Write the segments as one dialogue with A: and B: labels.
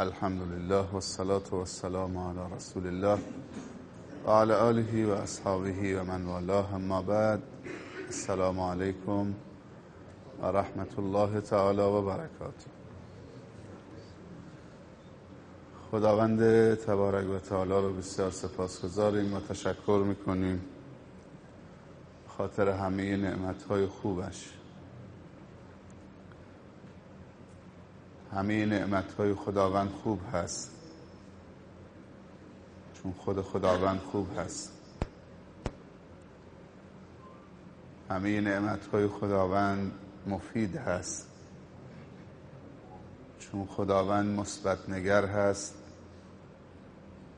A: الحمد لله والصلاة والسلام على رسول الله وعلى آله وأصحابه ومن والاه اما بعد السلام عليكم ورحمة الله تعالى وبركاته خداوند تبارک و تعالی رو بسیار سپاس گذاریم و تشکر می‌کنیم. خاطر همه نعمتهای خوبش. همه نعمتهای خداوند خوب هست. چون خود خداوند خوب هست. همه نعمتهای خداوند مفید هست. چون خداوند مثبت نگر هست.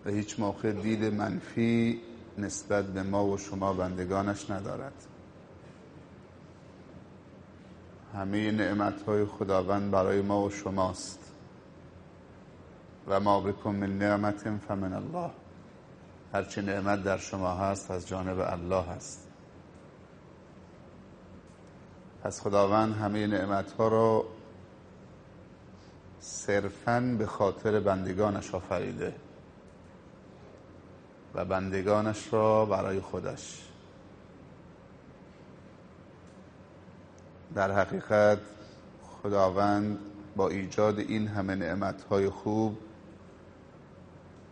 A: و هیچ موقع دید منفی نسبت به ما و شما بندگانش ندارد. همه نعمت های خداوند برای ما و شماست. و ما بکن من نعمت فمن الله. هرچی نعمت در شما هست از جانب الله هست. پس خداوند همه نعمت ها رو صرفا به خاطر بندگانش آفریده و بندگانش را برای خودش. در حقیقت خداوند با ایجاد این همه نعمتهای خوب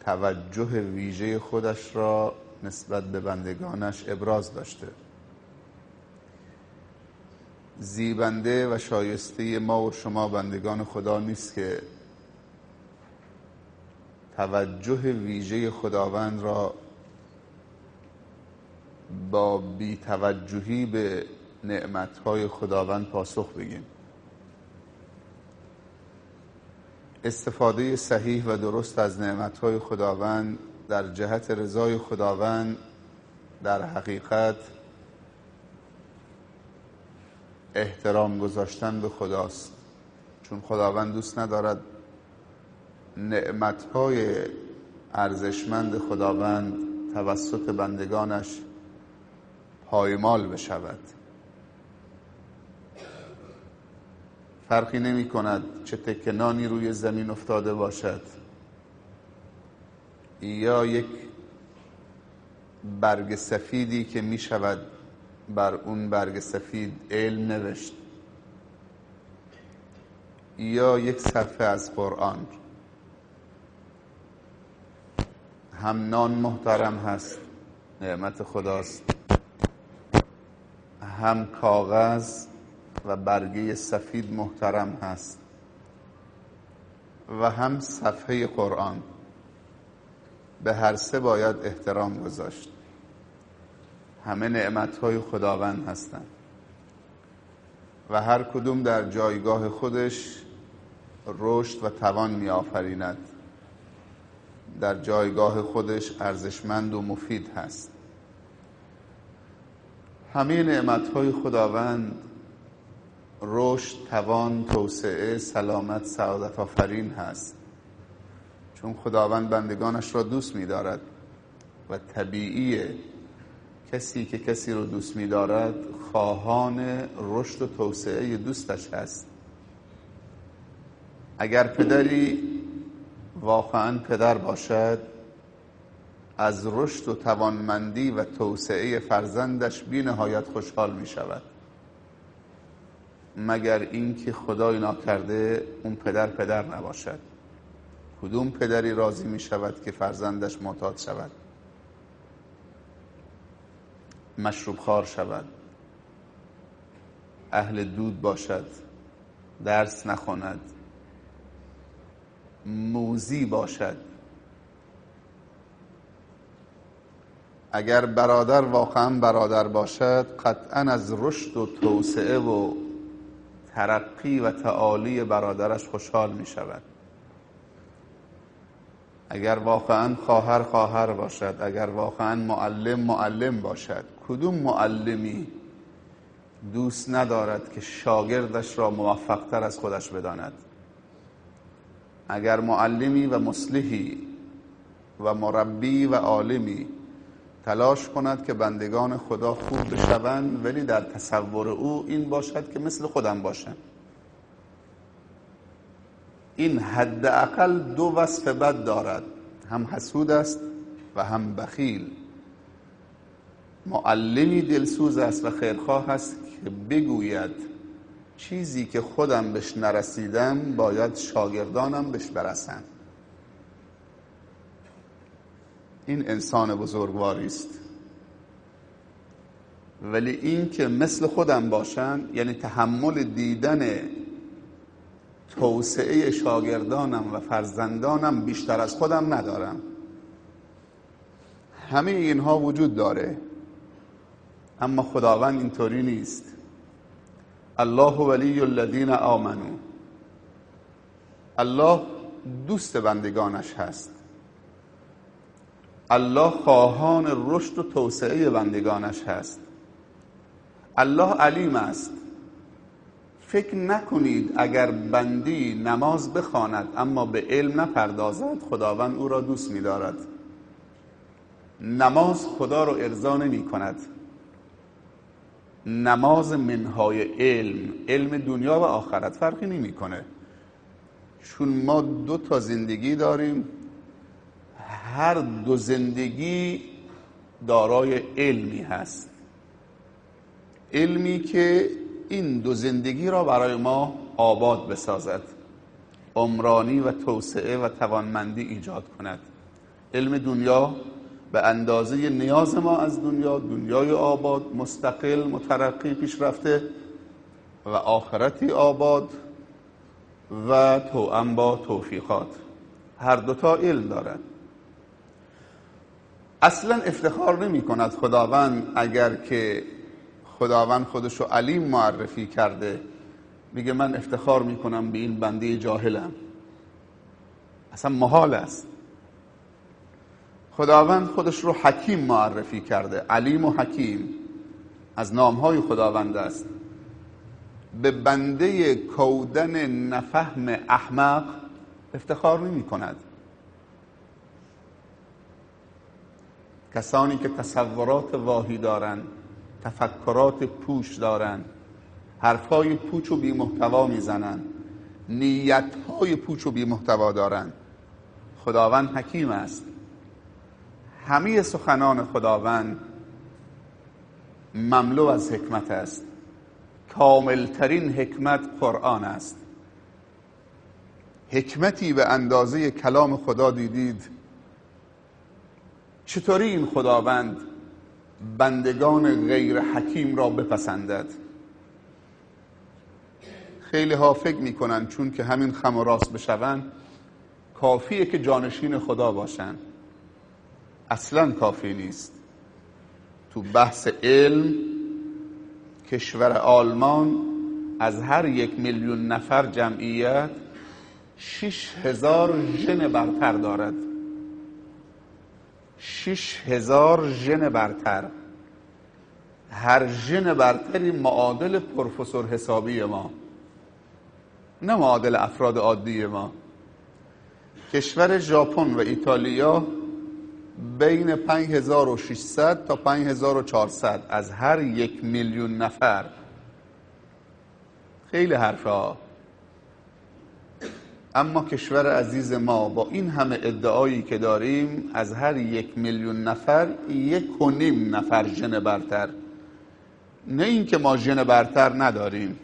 A: توجه ویژه خودش را نسبت به بندگانش ابراز داشته. زیبنده و شایسته ما و شما بندگان خدا نیست که توجه ویژه خداوند را با بیتوجهی به نعمتهای خداوند پاسخ بگیم. استفاده صحیح و درست از نعمتهای خداوند در جهت رضای خداوند در حقیقت احترام گذاشتن به خداست. چون خداوند دوست ندارد نعمتهای ارزشمند خداوند توسط بندگانش پایمال بشود. فرقی نمی کند چه تکنانی روی زمین افتاده باشد. یا یک برگ سفیدی که می شود بر اون برگ سفید علم نوشت. یا یک صفحه از قرآن. هم نان محترم هست نعمت خداست. هم کاغذ. و برگه سفید محترم هست و هم صفحه قرآن. به هر سه باید احترام گذاشت. همه نعمت های خداوند هستند. و هر کدوم در جایگاه خودش رشد و توان می آفریند در جایگاه خودش ارزشمند و مفید هست. همه نعمت های خداوند رشد توان توسعه سلامت سعادت آفرین هست. چون خداوند بندگانش را دوست می دارد و طبیعیه کسی که کسی رو دوست می دارد خواهان رشد و توسعه دوستش هست. اگر پدری واقعا پدر باشد از رشد و توانمندی و توسعه فرزندش بی نهایت خوشحال می شود مگر اینکه خدای ناکرده اون پدر پدر نباشد. کدوم پدری راضی می شود که فرزندش معتاد شود؟ مشروب خار شود. اهل دود باشد. درس نخواند. موزی باشد. اگر برادر واقعا برادر باشد قطعا از رشد و توسعه و ترقی و تعالی برادرش خوشحال می شود اگر واقعا خواهر خواهر باشد اگر واقعا معلم معلم باشد کدوم معلمی دوست ندارد که شاگردش را موفقتر از خودش بداند؟ اگر معلمی و مصلحی و مربی و عالمی تلاش کند که بندگان خدا خوب بشوند ولی در تصور او این باشد که مثل خودم باشند این حداقل دو وصف بد دارد هم حسود است و هم بخیل. معلمی دلسوز است و خیرخواه است که بگوید چیزی که خودم بهش نرسیدم باید شاگردانم بهش برسن این انسان بزرگواری است. ولی این که مثل خودم باشن یعنی تحمل دیدن توسعه شاگردانم و فرزندانم بیشتر از خودم ندارم. همه اینها وجود داره. اما خداوند اینطوری نیست. الله ولی الذین آمنو. الله دوست بندگانش هست. الله خواهان رشد و توسعه بندگانش هست. الله علیم است. فکر نکنید اگر بندی نماز بخواند اما به علم نپردازد خداوند او را دوست می‌دارد. نماز خدا رو ارضا نمی کند نماز منهای علم علم دنیا و آخرت فرقی نمی‌کنه. چون ما دو تا زندگی داریم هر دو زندگی دارای علمی هست. علمی که این دو زندگی را برای ما آباد بسازد عمرانی و توسعه و توانمندی ایجاد کند. علم دنیا به اندازه نیاز ما از دنیا دنیای آباد مستقل مترقی پیشرفته و آخرتی آباد و توأم با توفیقات. هر دوتا علم دارد اصلا افتخار نمی کند خداوند اگر که خداوند خودشو علیم معرفی کرده. میگه من افتخار می‌کنم به این بنده جاهلم. اصلا محال است. خداوند خودش رو حکیم معرفی کرده. علیم و حکیم. از نامهای خداوند است. به بنده کودن نفهم احمق افتخار نمی کند. کسانی که تصورات واهی دارند تفکرات پوش دارند حرفای پوچ و بی محتوا می‌زنند نیتهای پوچ و بی محتوا دارند. خداوند حکیم است. همه سخنان خداوند مملو از حکمت است. کاملترین حکمت قرآن است. حکمتی به اندازه کلام خدا دیدید. چطوری این خداوند بندگان غیر حکیم را بپسندد؟ خیلی ها فکر می‌کنن چون که همین خم و راست بشوند کافیه که جانشین خدا باشند اصلا کافی نیست. تو بحث علم کشور آلمان از هر یک میلیون نفر جمعیت شش هزار ژن برتر دارد. شش هزار ژن برتر. هر ژن برتری معادل پروفسور حسابی ما. نه معادل افراد عادی ما. کشور ژاپن و ایتالیا بین 5600 تا 5400 از هر یک میلیون نفر. خیلی حرفا اما کشور عزیز ما با این همه ادعایی که داریم از هر یک میلیون نفر یک و نیم نفر ژن برتر. نه اینکه ما ژن برتر نداریم.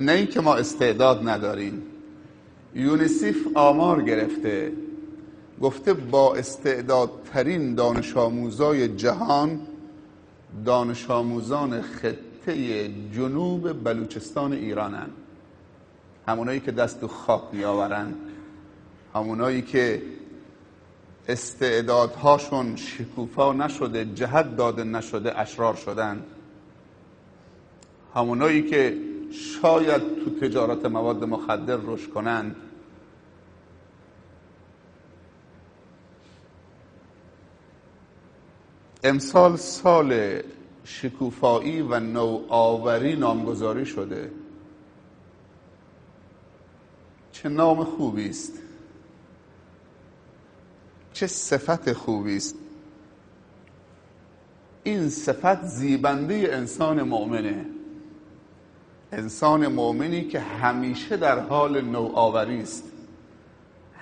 A: نه اینکه ما استعداد نداریم. یونیسیف آمار گرفته گفته با استعدادترین دانش آموزای جهان دانش آموزان خطه جنوب بلوچستان ایرانن. همونایی که دست تو خاک می آورن همونایی که استعدادهاشون شکوفا نشده جهت داده نشده اشرار شدن. همونایی که شاید تو تجارت مواد مخدر رشد کنند امسال سال شکوفایی و نوآوری نامگذاری شده. چه نام خوبی است چه صفت خوبی است این صفت زیبنده انسان مؤمنه. انسان مؤمنی که همیشه در حال نوآوری است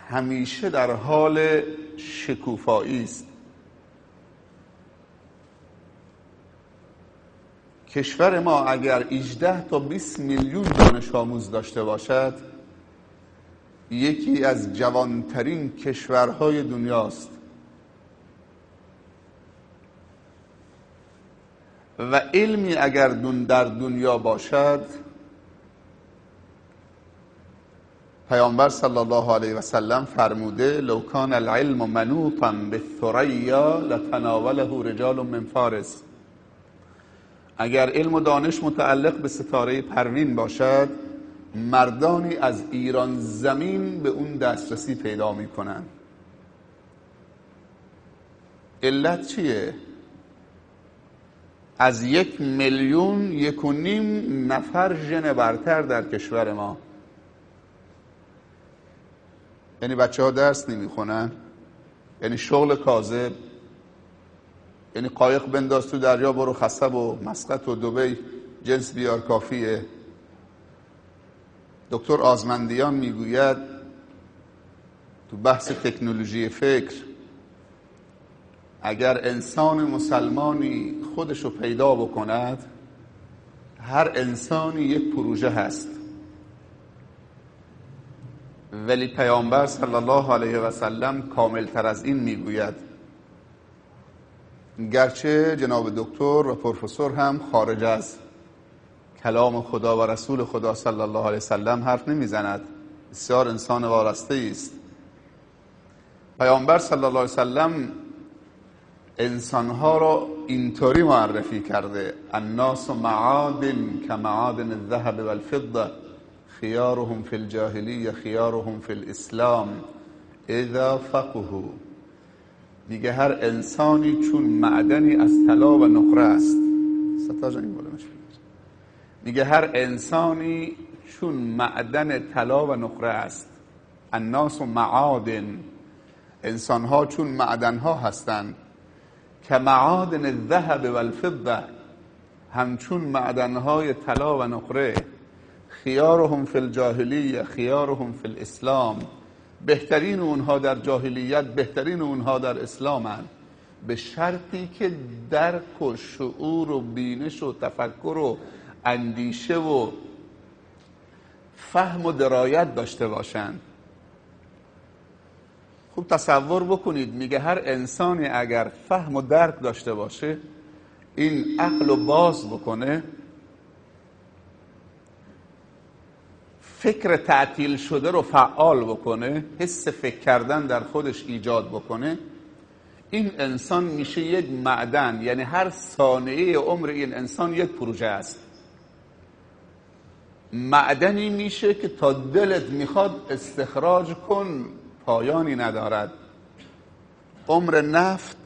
A: همیشه در حال شکوفایی است کشور ما اگر 18 تا 20 میلیون دانش آموز داشته باشد یکی از جوانترین کشورهای دنیاست. و علمی اگر در دنیا باشد پیامبر صلی الله علیه و سلم فرموده لو کان العلم منوطا بالثریا لتناوله رجال من فارس. اگر علم و دانش متعلق به ستاره پروین باشد مردانی از ایران زمین به اون دسترسی پیدا می‌کنن. علت چیه؟ از یک میلیون یک و نیم نفر ژن برتر در کشور ما. یعنی بچه ها درس نمی‌خونن یعنی شغل کاذب یعنی قایق بنداز تو دریا برو خصب و مسقط و دبی جنس بیار کافیه. دکتر آزمندیان می‌گوید تو بحث تکنولوژی فکر اگر انسان مسلمانی خودشو پیدا بکند هر انسانی یک پروژه هست. ولی پیامبر صلی الله علیه و سلم کامل تر از این می‌گوید. گرچه جناب دکتر و پروفسور هم خارج از کلام خدا و رسول خدا صلی الله علیه وسلم حرف نمی‌زند. بسیار انسان وارسته است. پیامبر صلی الله علیه وسلم انسانها را اینطوری معرفی کرده. الناس معادن که معادن الذهب والفضه خیارهم فی الجاهلیه خیارهم فی الاسلام اذا فقهو. میگه هر انسانی چون معدنی از طلا و نقره است. میگه هر انسانی چون معدن طلا و نقره است الناس و معادن. انسان ها چون معدن ها هستند که معادن الذهب و الفضه همچون معدن های طلا و نقره. خیارهم فی الجاهلیه خیارهم فی الاسلام. بهترین اونها در جاهلیت بهترین اونها در اسلام هن. به شرطی که درک و شعور و بینش و تفکر و اندیشه و فهم و درایت داشته باشند خوب تصور بکنید میگه هر انسانی اگر فهم و درک داشته باشه این عقل و باز بکنه فکر تعطیل شده رو فعال بکنه حس فکر کردن در خودش ایجاد بکنه این انسان میشه یک معدن. یعنی هر ثانیه عمر این انسان یک پروژه است. معدنی میشه که تا دلت می‌خواد استخراج کن پایانی ندارد. عمر نفت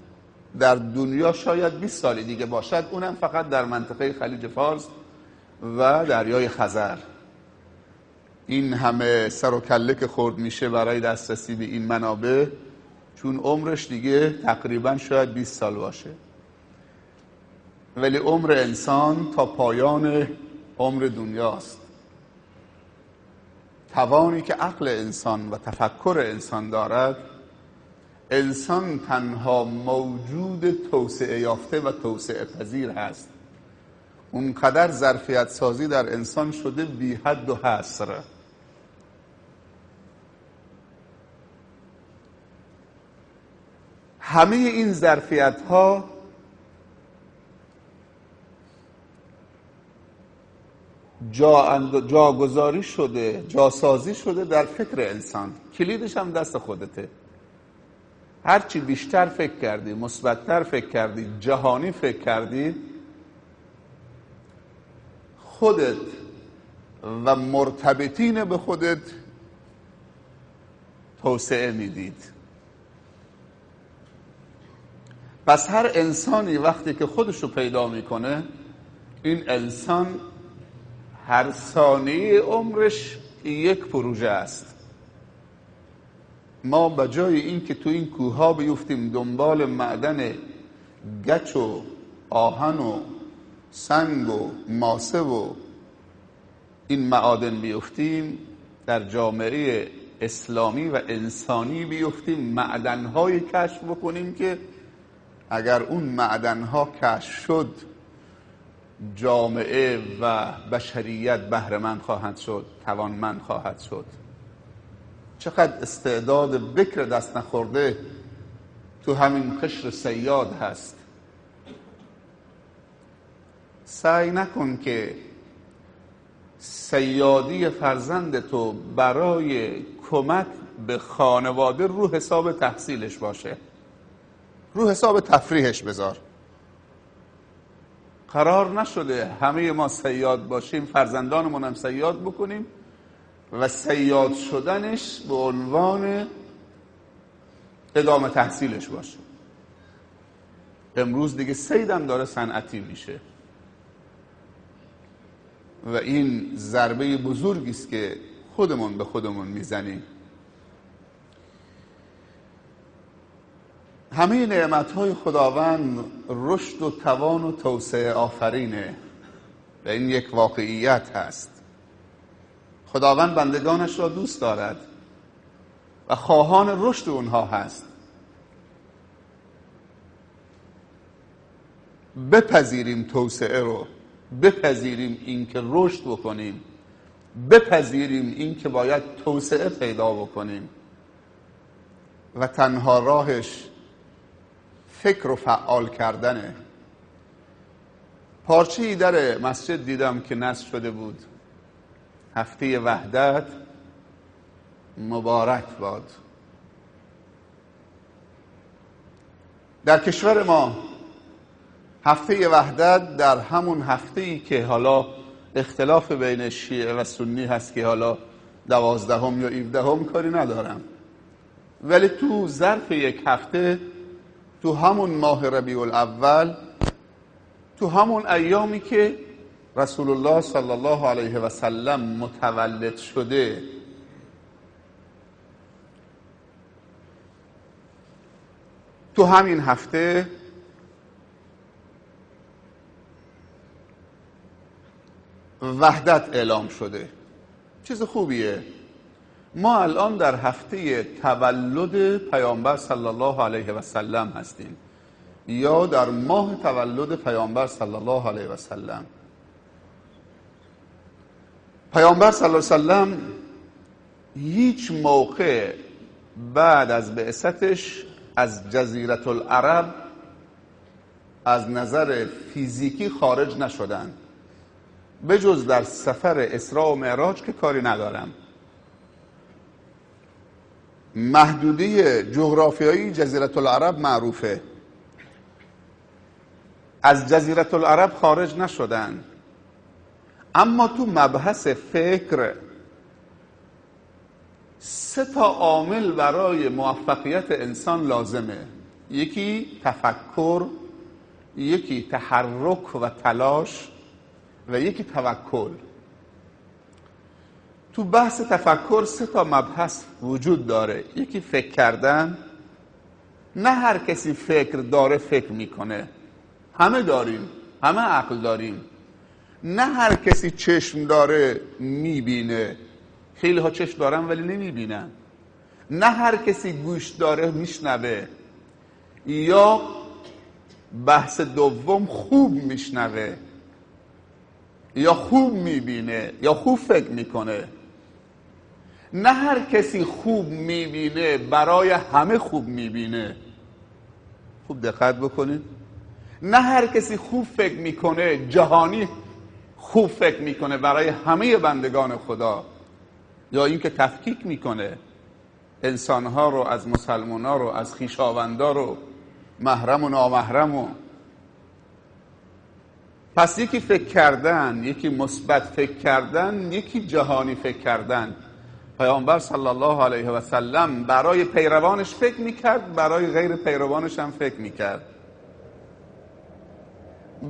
A: در دنیا شاید 20 سال دیگه باشد اونم فقط در منطقه خلیج فارس و دریای خزر. این همه سر و کله که خورد میشه برای دسترسی به این منابع چون عمرش دیگه تقریبا شاید 20 سال باشه. ولی عمر انسان تا پایان عمر دنیاست. توانی که عقل انسان و تفکر انسان دارد انسان تنها موجود توسعه یافته و توسعه پذیر هست. اونقدر ظرفیت سازی در انسان شده بی حد و حصر. همه این ظرفیت ها جا جاگذاری شده جاسازی شده در فکر انسان. کلیدش هم دست خودته. هرچی بیشتر فکر کردی مثبتتر فکر کردی جهانی فکر کردی خودت و مرتبطین به خودت توسعه می‌دید. پس هر انسانی وقتی که خودش رو پیدا می‌کنه این انسان هر ثانیه عمرش یک پروژه است. ما به جای این که تو این کوه ها بیفتیم دنبال معدن گچ و آهن و سنگ و ماسه و این معادن بیفتیم در جامعه اسلامی و انسانی بیفتیم معدنهایی کشف بکنیم که اگر اون معدنها کشف شد جامعه و بشریت بهرهمند خواهد شد توانمند خواهد شد. چقدر استعداد بکر دست نخورده تو همین قشر سیاد هست. سعی نکن که سیادی فرزند تو برای کمک به خانواده رو حساب تحصیلش باشه. رو حساب تفریحش بذار. قرار نشده همه ما سیاد باشیم فرزندانمون هم سیاد بکنیم و سیاد شدنش به عنوان ادامه تحصیلش باشه. امروز دیگه سیدم داره صنعتی میشه. و این ضربه بزرگی است که خودمون به خودمون می‌زنیم. همه نعمت های خداوند رشد و توان و توسعه آفرینه. و این یک واقعیت هست. خداوند بندگانش را دوست دارد. و خواهان رشد اونها هست. بپذیریم توسعه رو. بپذیریم اینکه رشد بکنیم. بپذیریم اینکه باید توسعه پیدا بکنیم. و تنها راهش فکر و فعال کردنه. پارچه در مسجد دیدم که نصب شده بود. هفته وحدت مبارک باد. در کشور ما هفته وحدت در همون هفته ای که حالا اختلاف بین شیعه و سنی هست که حالا دوازدهم یا ایفدهم کاری ندارم. ولی تو ظرف یک هفته تو همون ماه ربیع الاول تو همون ایامی که رسول الله صلی الله علیه و سلم متولد شده. تو همین هفته وحدت اعلام شده. چیز خوبیه. ما الان در هفته تولد پیامبر صلی الله علیه و سلم هستیم. یا در ماه تولد پیامبر صلی الله علیه و سلم. پیامبر صلی الله علیه و سلم هیچ موقع بعد از بعثتش از جزیرت العرب از نظر فیزیکی خارج نشدن. به جز در سفر اسراء و معراج که کاری ندارم. محدوده جغرافیایی جزیرت العرب معروفه. از جزیرت العرب خارج نشدن. اما تو مبحث فکر سه تا عامل برای موفقیت انسان لازمه. یکی تفکر یکی تحرک و تلاش و یکی توکل. تو بحث تفکر سه تا مبحث وجود داره. یکی فکر کردن نه هر کسی فکر داره فکر می‌کنه. همه داریم همه عقل داریم. نه هر کسی چشم داره می‌بینه. خیلی ها چشم دارن ولی نمی‌بینن. نه هر کسی گوش داره میشنوه. یا بحث دوم خوب میشنوه. یا خوب می‌بینه یا خوب فکر می‌کنه. نه هر کسی خوب می‌بینه برای همه خوب می‌بینه. خوب دقت بکنید. نه هر کسی خوب فکر می‌کنه جهانی خوب فکر می‌کنه برای همه بندگان خدا. یا اینکه تفکیک می‌کنه. انسانها رو از مسلمان رو از خیشاوندا رو. محرم و نامحرم و. پس یکی فکر کردن یکی مثبت فکر کردن یکی جهانی فکر کردن. پیامبر صلی الله علیه و سلم برای پیروانش فکر می‌کرد برای غیر پیروانش هم فکر می‌کرد.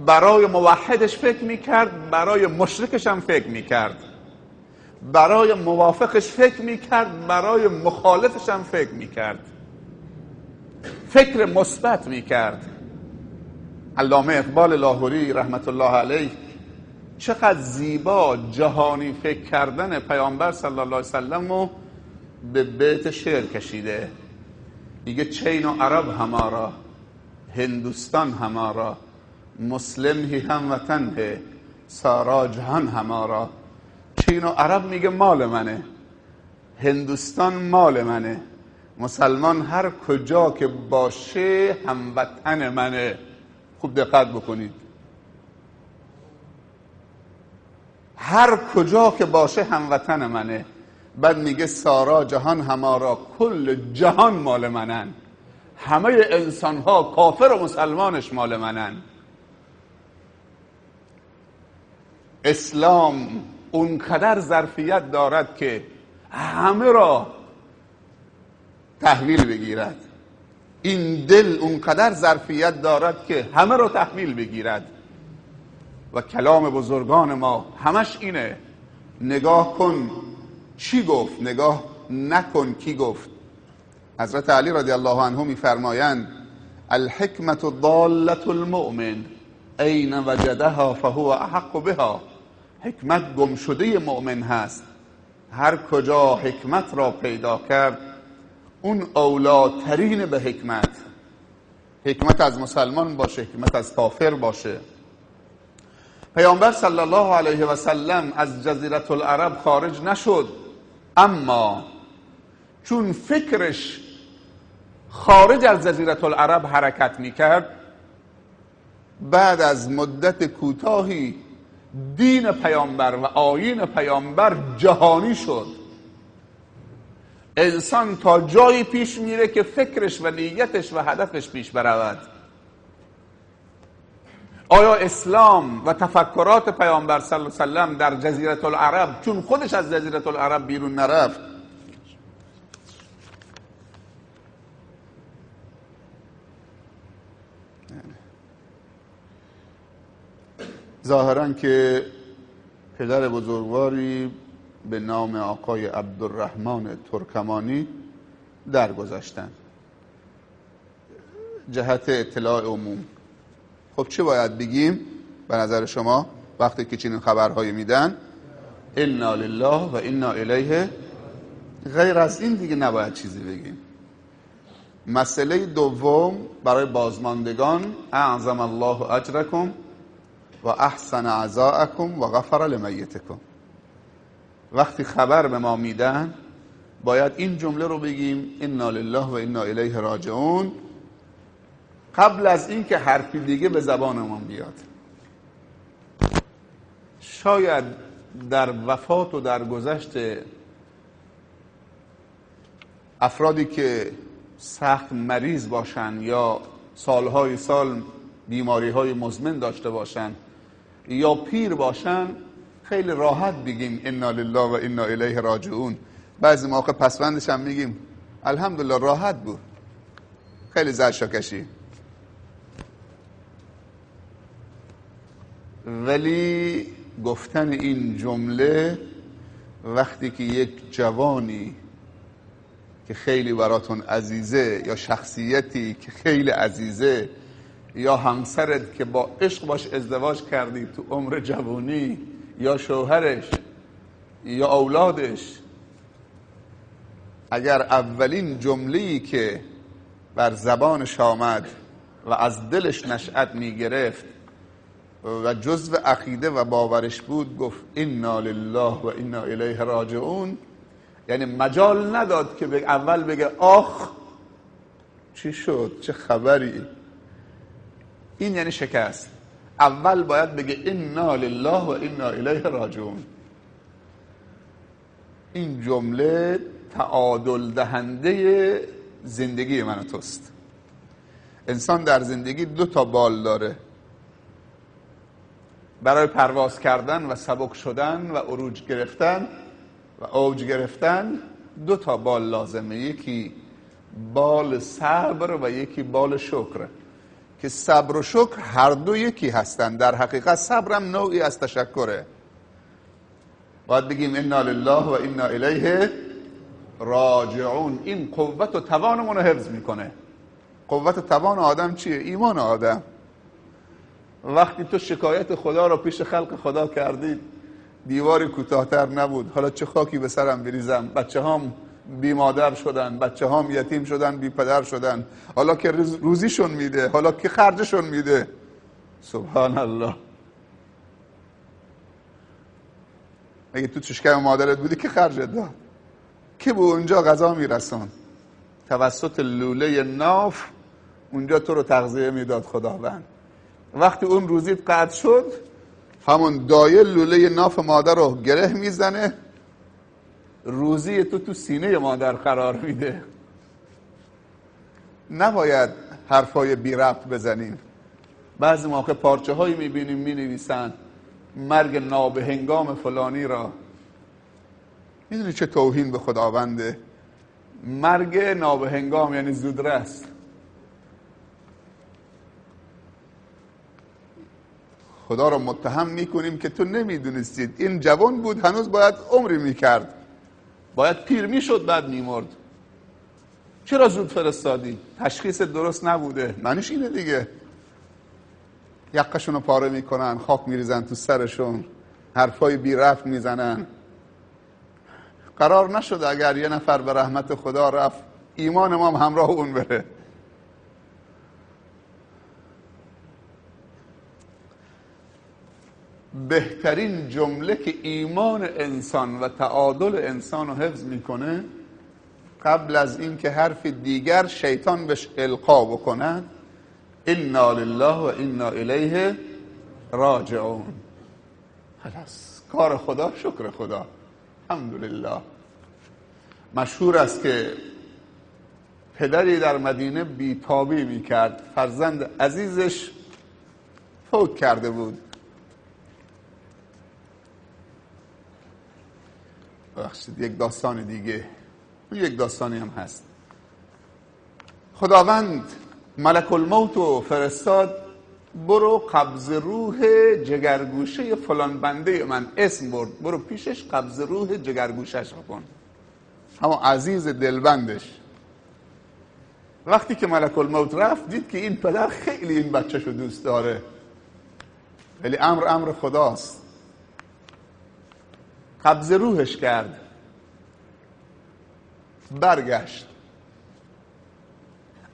A: برای موحدش فکر می‌کرد برای مشرکش هم فکر می‌کرد. برای موافقش فکر می‌کرد برای مخالفش هم فکر می‌کرد. فکر مثبت می‌کرد. علامه اقبال لاهوری رحمت الله علیه چقدر زیبا جهانی فکر کردن پیامبر صلی الله علیه وسلم رو به بیت شعر کشیده. میگه چین و عرب همارا هندوستان همارا مسلم هی هم وطن ہے سارا جهان همارا چین و عرب میگه مال منه هندوستان مال منه مسلمان هر کجا که باشه هموطن منه. خوب دقت بکنید. هر کجا که باشه هموطن منه. بعد میگه سارا جهان همارا کل جهان مال منن. همه انسان ها کافر و مسلمانش مال منن. اسلام اونقدر ظرفیت دارد که همه را تحویل بگیرد. این دل اونقدر ظرفیت دارد که همه را تحویل بگیرد. و کلام بزرگان ما همش اینه. نگاه کن چی گفت نگاه نکن کی گفت. حضرت علی رضی الله عنه میفرمایند الحکمت ضالت المؤمن این وجدها فهو احق بها. حکمت گم شده مؤمن هست. هر کجا حکمت را پیدا کرد اون اولاترین به حکمت. حکمت از مسلمان باشه حکمت از کافر باشه. پیامبر صلی الله علیه و سلم از جزیره العرب خارج نشد. اما چون فکرش خارج از جزیره العرب حرکت می‌کرد بعد از مدت کوتاهی دین پیامبر و آیین پیامبر جهانی شد. انسان تا جایی پیش میره که فکرش و نیتش و هدفش پیش برود. آیا اسلام و تفکرات پیامبر صلی الله علیه وسلم در جزیره العرب چون خودش از جزیره العرب بیرون نرفت ظاهرا که پدر بزرگواری به نام آقای عبدالرحمن ترکمانی درگذشتن. جهت اطلاع عموم. خب چه باید بگیم به نظر شما وقتی که چنین خبرهایی میدن؟ انا لله و انا الیه غیر از این دیگه نباید چیزی بگیم. مسئله دوم برای بازماندگان اعظم الله اجرکم و احسن عزاءکم و غفر لمیتکم. وقتی خبر به ما میدن باید این جمله رو بگیم انا لله و انا الیه راجعون. قبل از اینکه حرفی دیگه به زبانمون بیاد. شاید در وفات و در گذشت افرادی که سخت مریض باشن یا سالهای سال بیماری های مزمن داشته باشن یا پیر باشن خیلی راحت بگیم انا لله و انا الیه راجعون بعضی موقع پسوندش هم میگیم الحمدلله راحت بود خیلی زرشاکشی ولی گفتن این جمله وقتی که یک جوانی که خیلی براتون عزیزه یا شخصیتی که خیلی عزیزه یا همسرت که با عشق باش ازدواج کردی تو عمر جوانی یا شوهرش یا اولادش اگر اولین جمله‌ای که بر زبانش آمد و از دلش نشأت می گرفت و جزو عقیده و باورش بود گفت انا لله و انا الیه راجعون. یعنی مجال نداد که اول بگه آخ چی شد؟ چه خبری؟ این یعنی شکست. اول باید بگه انا لله و انا الیه راجعون. این جمله تعادل دهنده زندگی من توست. انسان در زندگی دو تا بال داره. برای پرواز کردن و سبک شدن و عروج گرفتن و اوج گرفتن دو تا بال لازمه. یکی بال صبر و یکی بال شکر. که صبر و شکر هر دو یکی هستند در حقیقت صبرم نوعی از تشکره. باید بگیم انا لله و انا الیه راجعون. این قوت و توانمون رو حفظ می‌کنه. قوت و توان آدم چیه؟ ایمان آدم. وقتی تو شکایت خدا رو پیش خلق خدا کردی دیواری کوتاهتر نبود. حالا چه خاکی به سرم بریزم؟ بچه هم بی مادر شدن بچه هم یتیم شدن بی پدر شدن. حالا که روزیشون میده حالا که خرجشون میده. سبحان الله اگه تو چشکم مادرت بودی که خرجت داد؟ که به اونجا غذا میرسون توسط لوله ناف اونجا تو رو تغذیه می‌داد خداوند. وقتی اون روزیت قطع شد همون دایه لوله ناف مادر رو گره می‌زنه. روزی تو تو سینه مادر قرار میده. نباید حرفای بی ربط بزنیم. بعضی موقع پارچه هایی می‌بینیم می‌نویسن مرگ نابهنگام فلانی را. می‌دونی چه توهین به خداونده؟ مرگ نابهنگام یعنی زودرس. خدا را متهم می‌کنیم که تو نمی‌دونستید. این جوان بود هنوز باید عمری می‌کرد. باید پیر می‌شد بعد میمرد. چرا زود فرستادی؟ تشخیص درست نبوده. معنیش اینه دیگه. یقشون رو پاره می‌کنن خاک میریزن تو سرشون حرفای بی رفت می‌زنن. قرار نشد اگر یه نفر به رحمت خدا رفت ایمان ما همراه اون بره. بهترین جمله که ایمان انسان و تعادل انسان رو حفظ می‌کنه قبل از اینکه حرف دیگر شیطان بهش القا بکند انا لله و انا الیه راجعون. خلاص. کار خدا شکر خدا. الحمدلله مشهور است که پدری در مدینه بیتابی می‌کرد. فرزند عزیزش فوت کرده بود. بخشید یک داستان دیگه. یک داستانی هم هست. خداوند ملک الموت و فرستاد برو قبض روح جگرگوشه فلان بنده من اسم برد. برو پیشش قبض روح جگرگوشش کن. همون عزیز دلبندش. وقتی که ملک الموت رفت دید که این پدر خیلی این بچهشو دوست داره. ولی امر امر خداست. قبض روحش کرد. برگشت.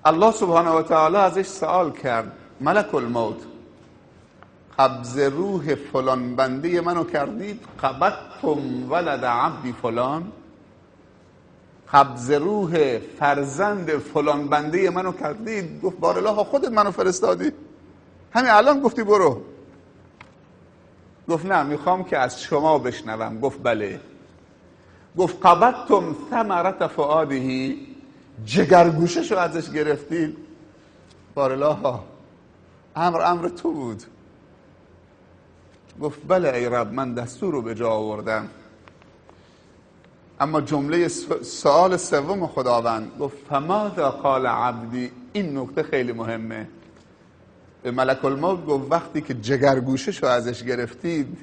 A: الله سبحانه و تعالی ازش سوال کرد. ملک الموت قبض روح فلان بنده منو کردید؟ قبضتم ولد عبدی فلان. قبض روح فرزند فلان بنده منو کردید؟ گفت بار خودت منو فرستادی. همین الان گفتی برو. گفت نه می‌خوام که از شما بشنوم. گفت بله. گفت قبضتم ثمرت فعادهی جگرگوشش رو ازش گرفتید بارلاها امر امر تو بود. گفت بله ای رب من دستور رو به جا آوردم. اما جمله سوال سوم خداوند. گفت فماذا قال عبدی؟ این نکته خیلی مهمه. به ملک الموت گفت وقتی که جگرگوشش رو ازش گرفتید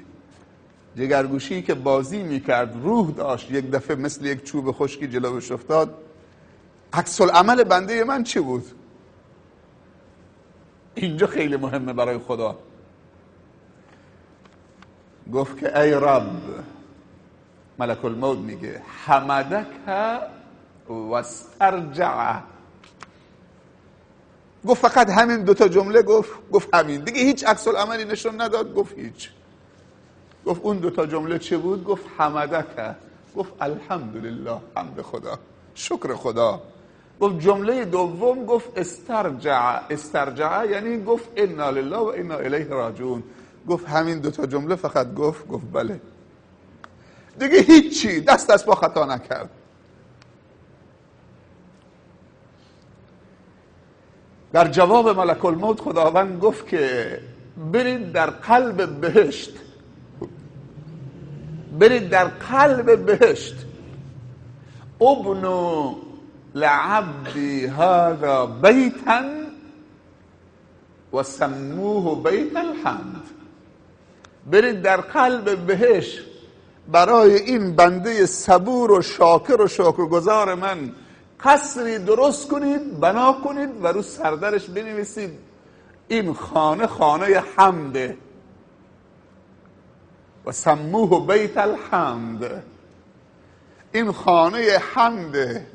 A: جگرگوشی که بازی می‌کرد روح داشت. یک دفعه مثل یک چوب خشکی جلوش افتاد. عکس عمل بنده من چی بود؟ اینجا خیلی مهمه برای خدا. گفت که ای رب ملک الموت میگه حمدک و استرجع گفت فقط همین دوتا جمله گفت گفت همین دیگه هیچ عکس عملی نشون نداد گفت هیچ. گفت اون دوتا جمله چه بود؟ گفت حمدک. گفت الحمدلله حمد خدا. شکر خدا. گفت جمله دوم گفت استرجع. استرجع یعنی گفت انا لله و انا الیه راجعون. گفت همین دوتا جمله فقط گفت گفت بله. دیگه هیچی. دست دست با خطا نکرد. در جواب ملک الموت خداوند گفت که برید در قلب بهشت. برید در قلب بهشت. ابنو لعبدی هذا بیتا و سموه بیت الحمد. برید در قلب بهش برای این بنده صبور و شاکر و شکرگزار من قصری درست کنید بنا کنید و رو سردرش بنویسید. این خانه خانه حمده. و سموه بیت الحمد. این خانه حمده.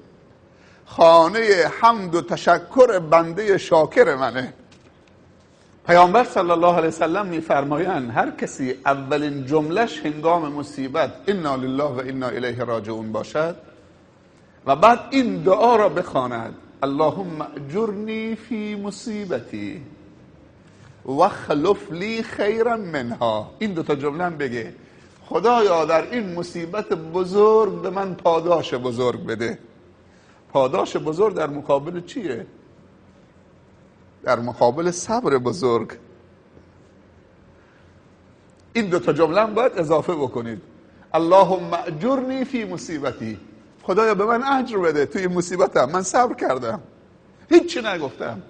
A: خانه حمد و تشکر بنده شاکر منه. پیامبر صلی الله علیه وسلم میفرمایند هر کسی اولین جملش هنگام مصیبت انا لله و انا الیه راجعون باشد و بعد این دعا را بخواند. اللهم اجرنی فی مصیبتی و خلف لی خیرا منها. این دو تا جمله هم بگه. خدایا در این مصیبت بزرگ به من پاداش بزرگ بده. پاداش بزرگ در مقابل چیه؟ در مقابل صبر بزرگ. این دو تا جمله باید اضافه بکنید. اللهم اجرنی فی مصیبتی. خدایا به من اجر بده. توی مصیبتم. من صبر کردم. هیچی نگفتم.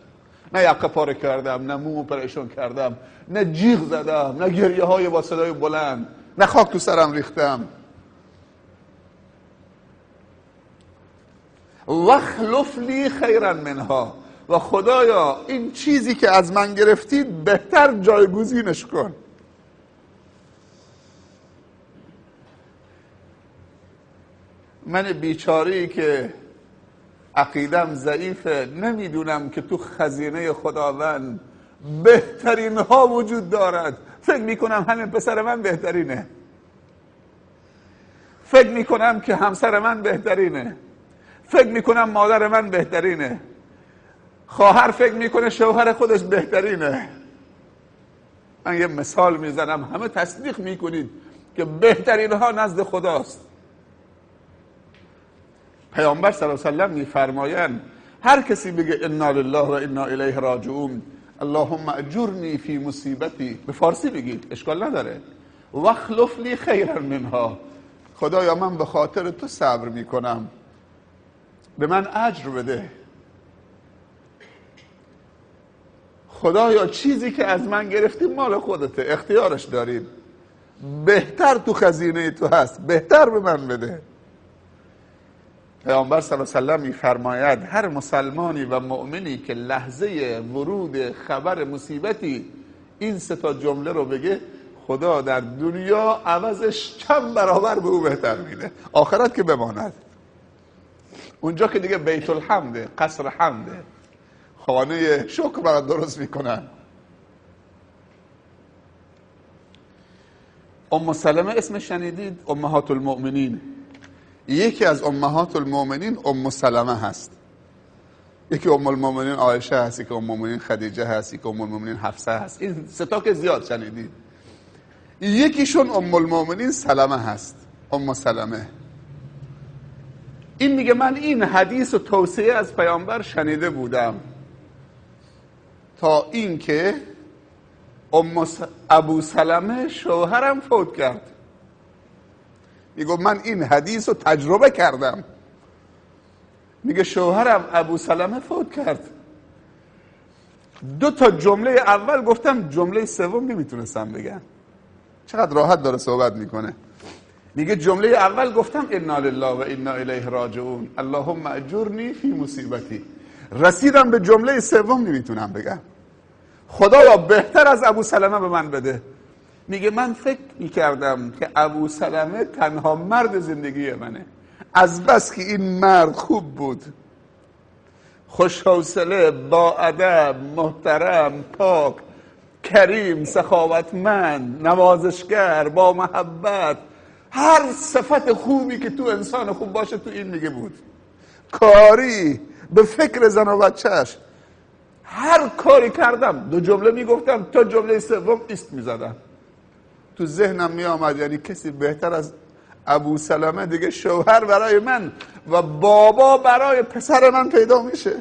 A: نه یقه پاره کردم نه مو پریشون کردم نه جیغ زدم نه گریه های با صدای بلند نه خاک تو سرم ریختم. وخلف لی خیرا منها. و خدایا این چیزی که از من گرفتید بهتر جایگزینش کن. من بیچاری که عقیدم ضعیفه نمی‌دونم که تو خزینه خداوند بهترین ها وجود دارد. فکر می‌کنم همین پسر من بهترینه. فکر می‌کنم که همسر من بهترینه. فکر می‌کنم مادر من بهترینه. خواهر فکر می‌کنه شوهر خودش بهترینه. من یه مثال می‌زنم. همه تصدیق می‌کنید که بهترین ها نزد خداست. پیامبر صلی الله علیه و سلم میفرمایند هر کسی بگه انا لله و انا الیه راجعون اللهم اجرنی فی مصیبتی به فارسی بگید اشکال نداره. واخلف لی خیرا منها خدایا من به خاطر تو صبر می‌کنم. به من اجر بده. خدایا چیزی که از من گرفتی مال خودته اختیارش داریم. بهتر تو خزینه تو هست بهتر به من بده. پیامبر صلی الله علیه و میفرماید هر مسلمانی و مؤمنی که لحظه ورود خبر مصیبتی این سه تا جمله رو بگه خدا در دنیا عوضش چند برابر به او بهتر میده. آخرت که بماند. اونجا که دیگه بیت الحمده قصر حمده خانه شکر برات درست می‌کنن. ام سلمه اسم شنیدید؟ امهات المؤمنین. یکی از امهات المؤمنین ام سلمه هست. یکی ام المؤمنین عایشه هست یکی ام المؤمنین خدیجه هست یکی ام المؤمنین حفصه هست. این ستا که زیاد شنیدید یکیشون ام المؤمنین سلمه هست ام سلمه. این میگه من این حدیث و توصیه از پیامبر شنیده بودم. تا اینکه ام ابو سلمه شوهرم فوت کرد. میگه من این حدیث رو تجربه کردم. میگه شوهرم ابو سلمه فوت کرد. دو تا جمله اول گفتم جمله سوم نمی‌تونستم بگم. چقدر راحت داره صحبت می‌کنه. میگه جمله اول گفتم انا لله و انا الیه راجعون. اللهم اجرنی فی مصیبتی. رسیدم به جمله سوم نمی‌تونم بگم. خدایا بهتر از ابو سلمه به من بده. میگه من فکر می‌کردم که ابو سلمه تنها مرد زندگی منه. از بس که این مرد خوب بود. خوشحوصله با ادب محترم پاک کریم سخاوتمند نوازشگر با محبت. هر صفت خوبی که تو انسان خوب باشه تو این میگه بود. کاری به فکر زن و بچهش هر کاری کردم دو جمله می‌گفتم تا جمله سوم ایست می‌زدم. تو ذهنم میآمد یعنی کسی بهتر از ابو سلمه دیگه شوهر برای من و بابا برای پسر من پیدا میشه.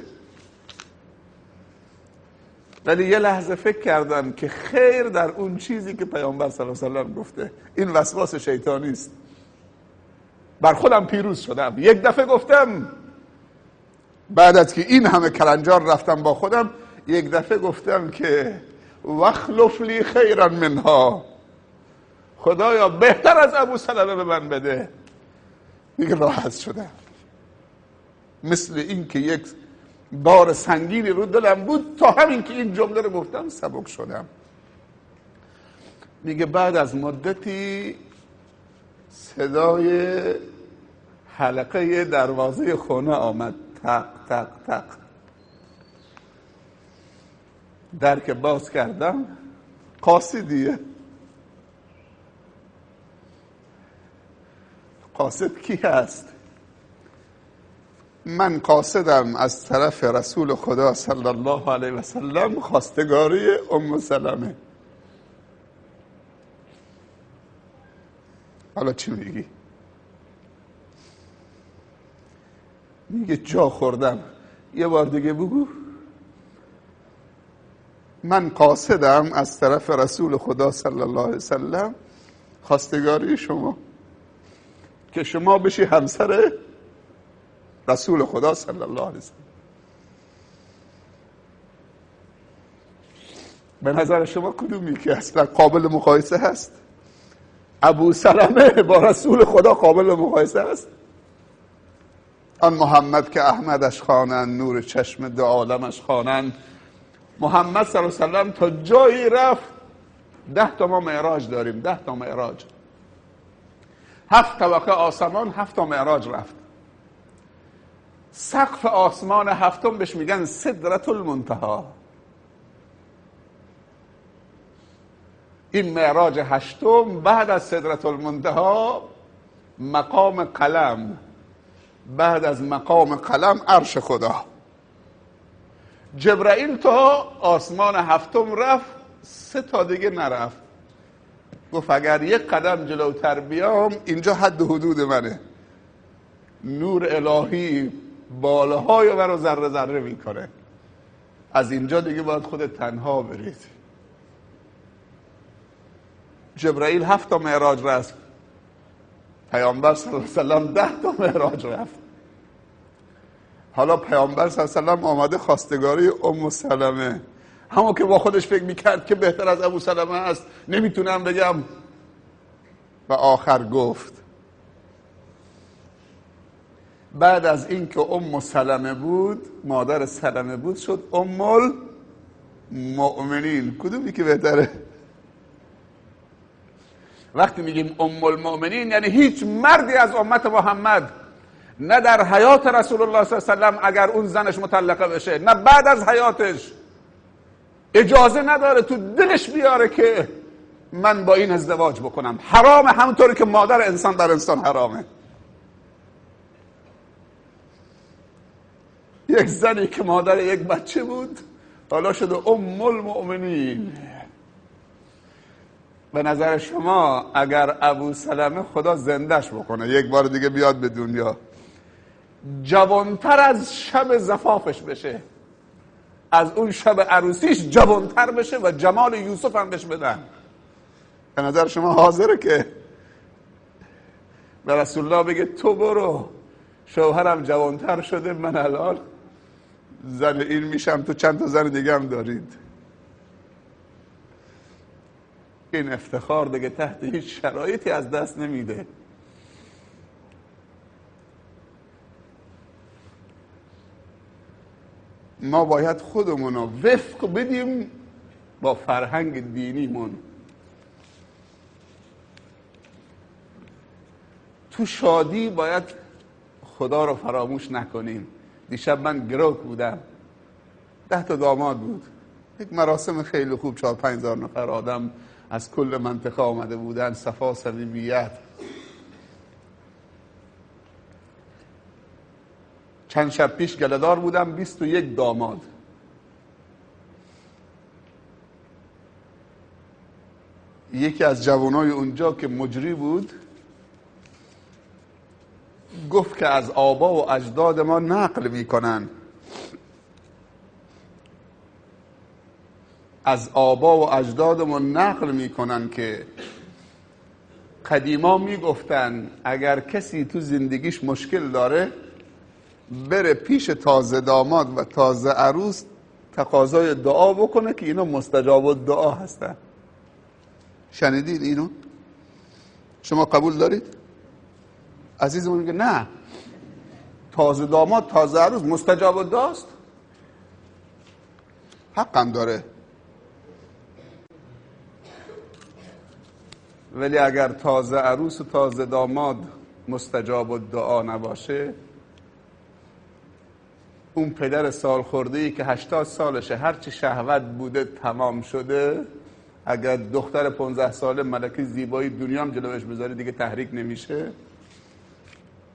A: ولی یه لحظه فکر کردم که خیر در اون چیزی که پیامبر صلی الله علیه وسلم گفته. این وسواس شیطانی است. بر خودم پیروز شدم. یک دفعه گفتم بعد از که این همه کلنجار رفتم با خودم یک دفعه گفتم که وخلف لی خیرا منها خدایا بهتر از ابو سلمه به من بده. دیگه راحت شدم. مثل این که یک بار سنگینی رو دلم بود تا همین که این جمله رو گفتم سبک شدم. میگه بعد از مدتی صدای حلقه دروازه خونه آمد. تق تق تق. در که باز کردم. قاصدیه. قاصد کی هست؟ من قاصدم از طرف رسول خدا صلی الله علیه و سلم خواستگاری ام سلمه. حالا چی میگی؟ میگه جا خوردم. یه بار دیگه بگو. من قاصدم از طرف رسول خدا صلی الله علیه وسلم خواستگاری شما. که شما بشی همسر رسول خدا صلی الله علیه وسلم. به نظر شما کدومی که اصلا قابل مقایسه هست؟ ابو سلمه با رسول خدا قابل مقایسه است آن محمد که احمدش خوانند نور چشم دو عالمش خوانند. محمد صلی الله علیه وسلم تا جایی رفت ده تا ما معراج داریم ده تا معراج. هفت طبقه آسمان هفت تا معراج رفت. سقف آسمان هفتم بهش میگن صدرت المنتها این معراج هشتم بعد از صدرت المنتها مقام قلم. بعد از مقام قلم عرش خدا. جبرائیل تا آسمان هفتم رفت سه تا دیگه نرفت. گفت اگر یک قدم جلوتر بیام اینجا حد حدود منه. نور الهی بالاهای من رو ذره ذره می‌کنه. از اینجا دیگه باید خود تنها برید. جبرائیل هفت تا معراج رفت. پیامبر صلی الله علیه وسلم ده تا معراج رفت. حالا پیامبر صلی الله علیه وسلم آمده خواستگاری ام سلمه همون که با خودش فکر می‌کرد که بهتر از ابو سلمه است نمی‌تونم بگم. و آخر گفت بعد از اینکه ام سلمه بود مادر سلمه بود شد ام المؤمنین کدومی که بهتره؟ وقتی میگیم ام المؤمنین یعنی هیچ مردی از امت محمد نه در حیات رسول الله صلی الله علیه و اگر اون زنش مطلقه بشه نه بعد از حیاتش. اجازه نداره تو دلش بیاره که من با این ازدواج بکنم. حرام همونطوری که مادر انسان در انسان حرامه. یک زنی که مادر یک بچه بود حالا شده ام المؤمنین. به نظر شما اگر ابو سلمه خدا زندش بکنه یک بار دیگه بیاد به دنیا جوانتر از شب زفافش بشه. از اون شب عروسیش جوانتر بشه و جمال یوسف هم بهش بدن. به نظر شما حاضره که به رسول الله بگه تو برو شوهرم جوانتر شده من الان زن این میشم تو چند تا زن دیگه هم دارید. این افتخار دیگه تحت هیچ شرایطی از دست نمیده. ما باید خودمون رو وفق بدیم با فرهنگ دینیمون. تو شادی باید خدا رو فراموش نکنیم. دیشب من گروک بودم. ده تا داماد بود. یک مراسم خیلی خوب چهار پنج نفر آدم از کل منطقه آمده بودن. صفا صمیمیت. چند شب پیش گلدار بودم بیست و یک داماد. یکی از جوانای اونجا که مجری بود گفت که از آبا و اجداد ما نقل می‌کنن. از آبا و اجدادمون نقل می‌کنن که قدیما می‌گفتن اگر کسی تو زندگیش مشکل داره بره پیش تازه داماد و تازه عروس تقاضای دعا بکنه که اینا مستجاب دعا هستن شنیدید اینو؟ شما قبول دارید؟ عزیزمون میگه نه تازه داماد تازه عروس مستجاب دعاست حقم داره ولی اگر تازه عروس و تازه داماد مستجاب و دعا نباشه اون پدر سال خورده ای که هشتاد سالشه هرچی شهوت بوده تمام شده اگر دختر 15 ساله ملکه زیبایی دنیا هم جلوش بذاری دیگه تحریک نمیشه.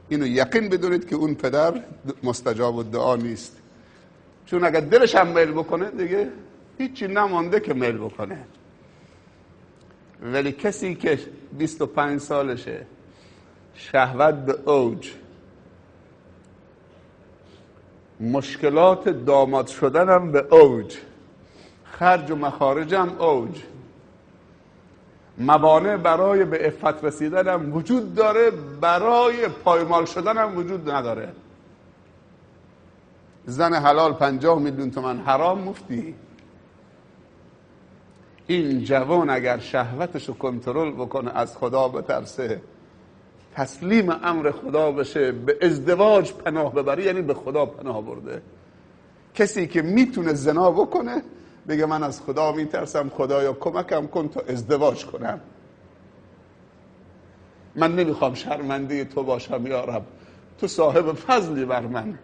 A: اینو یقین بدونید که اون پدر مستجاب و دعا نیست. چون اگر دلش هم میل بکنه دیگه هیچی نمانده که میل بکنه. ولی کسی که 25 سالشه شهوت به اوج مشکلات داماد شدنم به اوج. خرج و مخارجم اوج. موانع برای به افت رسیدنم وجود داره برای پایمال شدنم وجود نداره. زن حلال پنجاه میلیون تومن حرام مفتی. این جوان اگر شهوتشو کنترل بکنه از خدا بترسه. تسلیم امر خدا بشه به ازدواج پناه ببره یعنی به خدا پناه برده. کسی که می‌تونه زنا بکنه بگه من از خدا میترسم خدایا کمکم کن تا ازدواج کنم. من نمی‌خوام شرمنده تو باشم یارم تو صاحب فضلی بر من.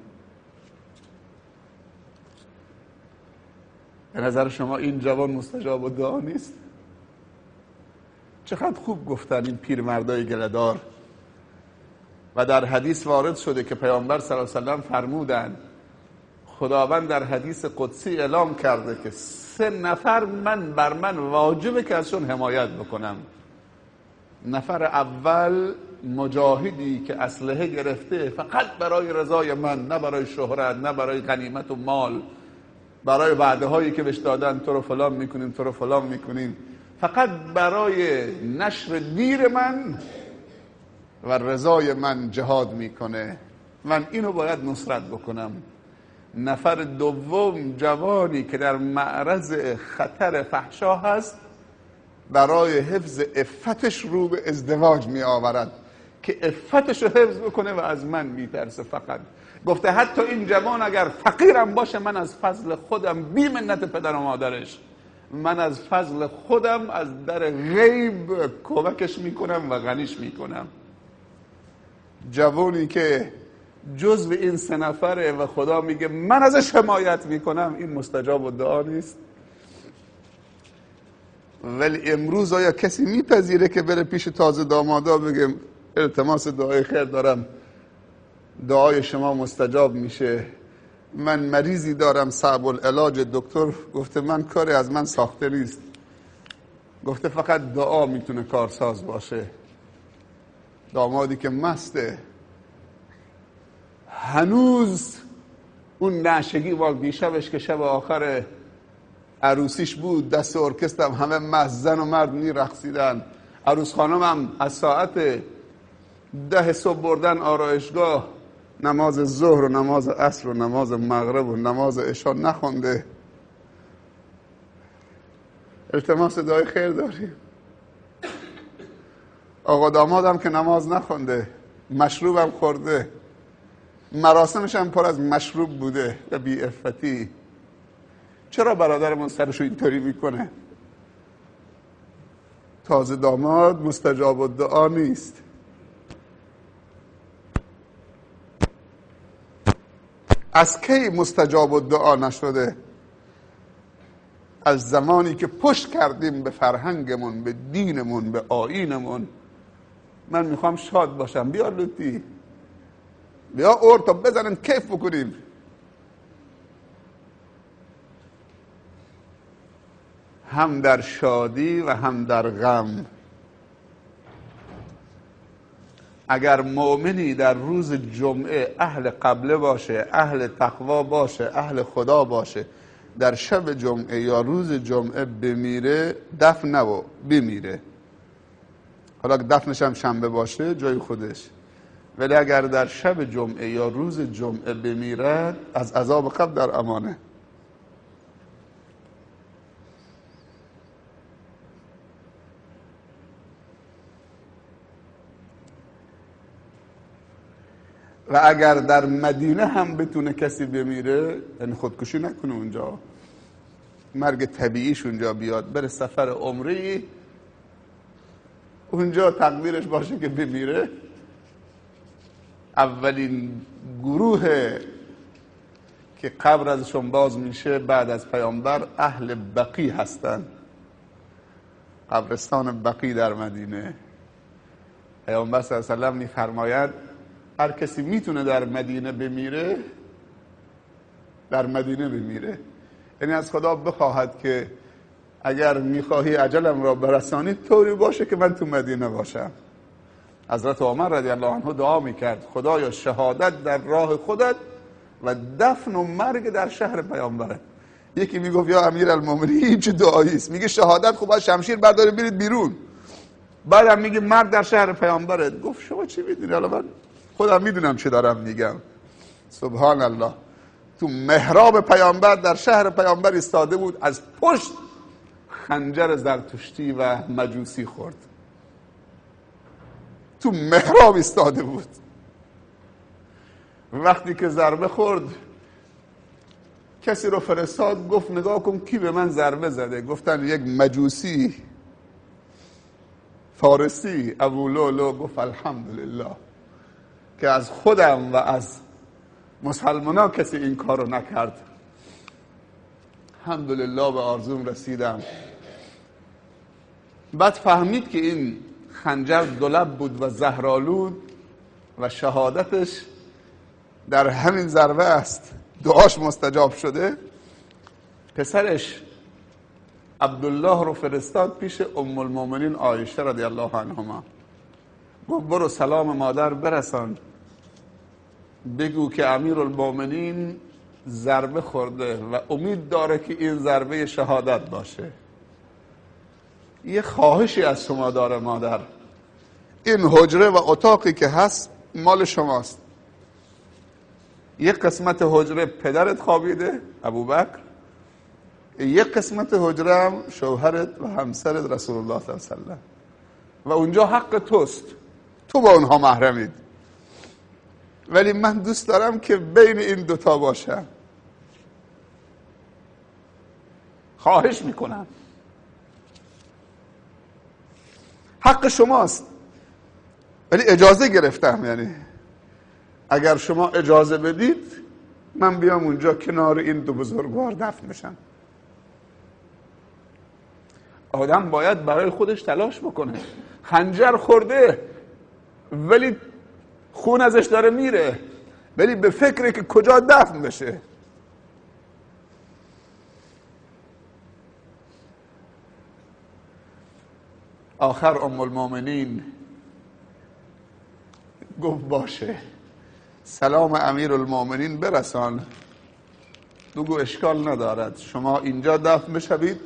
A: به نظر شما این جوان مستجاب و دعا نیست؟ چقدر خوب گفتن این پیرمردای گلدار و در حدیث وارد شده که پیامبر صلی الله علیه وسلم فرمودن خداوند در حدیث قدسی اعلام کرده که سه نفر من بر من واجبه که ازشون حمایت بکنم. نفر اول مجاهدی که اسلحه گرفته فقط برای رضای من نه برای شهرت نه برای غنیمت و مال. برای وعده هایی که بهش دادن تو رو فلان می‌کنیم تو رو فلان می‌کنیم. فقط برای نشر دیر من و رضای من جهاد می‌کنه. من اینو باید نصرت بکنم. نفر دوم جوانی که در معرض خطر فحشا هست برای حفظ افتش رو به ازدواج می آورد که افتش رو حفظ بکنه و از من میترسه فقط. گفته حتی این جوان اگر فقیرم باشه من از فضل خودم بی منت پدر و مادرش من از فضل خودم از در غیب کمکش می‌کنم و غنیش می‌کنم. جوانی که جزو این سه نفره و خدا میگه من ازش حمایت می‌کنم این مستجاب و دعا نیست. ولی امروز آیا کسی میپذیره که بره پیش تازه دامادا بگه التماس دعای خیر دارم دعای شما مستجاب میشه؟ من مریضی دارم صعب العلاج دکتر گفته من کاری از من ساخته نیست. گفته فقط دعا می‌تونه کارساز باشه. دامادی که مسته هنوز اون نشگی وال دیشبش که شب آخر عروسیش بود دست ارکستر همه مزن و مرد می رقصیدن عروس خانم هم از ساعت ده صبح بردن آرایشگاه نماز ظهر و نماز عصر و نماز مغرب و نماز عشا نخونده. التماس دعای خیر داریم. آقا دامادم که نماز نخونده مشروبم خورده. مراسمش هم پر از مشروب بوده و بی افتی چرا برادرمون سرشو اینطوری می‌کنه؟ تازه داماد مستجاب و دعا نیست. از کی مستجاب و دعا نشده؟ از زمانی که پشت کردیم به فرهنگمون به دینمون به آینمون من می‌خوام شاد باشم. بیا لطی بیا اور تا بزنیم کیف بکنیم. هم در شادی و هم در غم. اگر مؤمنی در روز جمعه اهل قبله باشه اهل تقوا باشه اهل خدا باشه در شب جمعه یا روز جمعه بمیره دفن نبو بمیره. حالا دفنش هم شنبه باشه جای خودش. ولی اگر در شب جمعه یا روز جمعه بمیرد از عذاب قبل در امانه. و اگر در مدینه هم بتونه کسی بمیره یعنی خودکشی نکنه اونجا. مرگ طبیعیش اونجا بیاد بره سفر عمری اونجا تقدیرش باشه که بمیره. اولین گروه که قبر ازشون باز میشه بعد از پیامبر اهل بقی هستن. قبرستان بقی در مدینه. پیامبر صلی الله علیه و میفرماید هر کسی می‌تونه در مدینه بمیره در مدینه بمیره. یعنی از خدا بخواهد که اگر می‌خواهی عجلم را برسانی طوری باشه که من تو مدینه باشم. حضرت عمر رضی الله عنه دعا می‌کرد خدایا شهادت در راه خودت و دفن و مرگ در شهر پیامبره. یکی می‌گفت یا امیر المومنی چه دعایی است؟ میگه شهادت خوب از شمشیر برداره برید بیرون. بعدم میگه مرگ در شهر پیامبره. گفت شما چی می‌دونی؟ حالا من خودم می‌دونم چه دارم میگم. سبحان الله. تو محراب پیامبر در شهر پیامبر ایستاده بود از پشت خنجر زرتشتی و مجوسی خورد. تو محراب ایستاده بود. وقتی که ضربه خورد کسی رو فرستاد گفت نگاه کن کی به من ضربه زده. گفتن یک مجوسی فارسی ابو لولو. گفت الحمدلله که از خودم و از مسلمان کسی این کار رو نکرد. الحمدلله به آرزوم رسیدم. بعد فهمید که این خنجر دولب بود و زهرالود و شهادتش در همین ضربه است. دعاش مستجاب شده. پسرش عبدالله رو فرستاد پیش ام المؤمنین آیشه رضی الله عنهما گفت برو سلام مادر برسان. بگو که امیر المؤمنین ضربه خورده و امید داره که این ضربه شهادت باشه. یه خواهشی از شما داره مادر. این حجره و اتاقی که هست مال شماست. یک قسمت حجره پدرت خوابیده ابوبکر. یک قسمت حجره هم شوهرت و همسرت رسول الله صلی الله علیه و اونجا حق توست. تو با اونها محرمید. ولی من دوست دارم که بین این دوتا باشم. خواهش می‌کنم. حق شماست. ولی اجازه گرفتم یعنی اگر شما اجازه بدید من بیام اونجا کنار این دو بزرگوار دفن بشم. آدم باید برای خودش تلاش بکنه. خنجر خورده ولی خون ازش داره میره. ولی به فکره که کجا دفن بشه؟ آخر ام المؤمنین. گفت باشه. سلام امیر المؤمنین برسان. بگو اشکال ندارد. شما اینجا دفن بشوید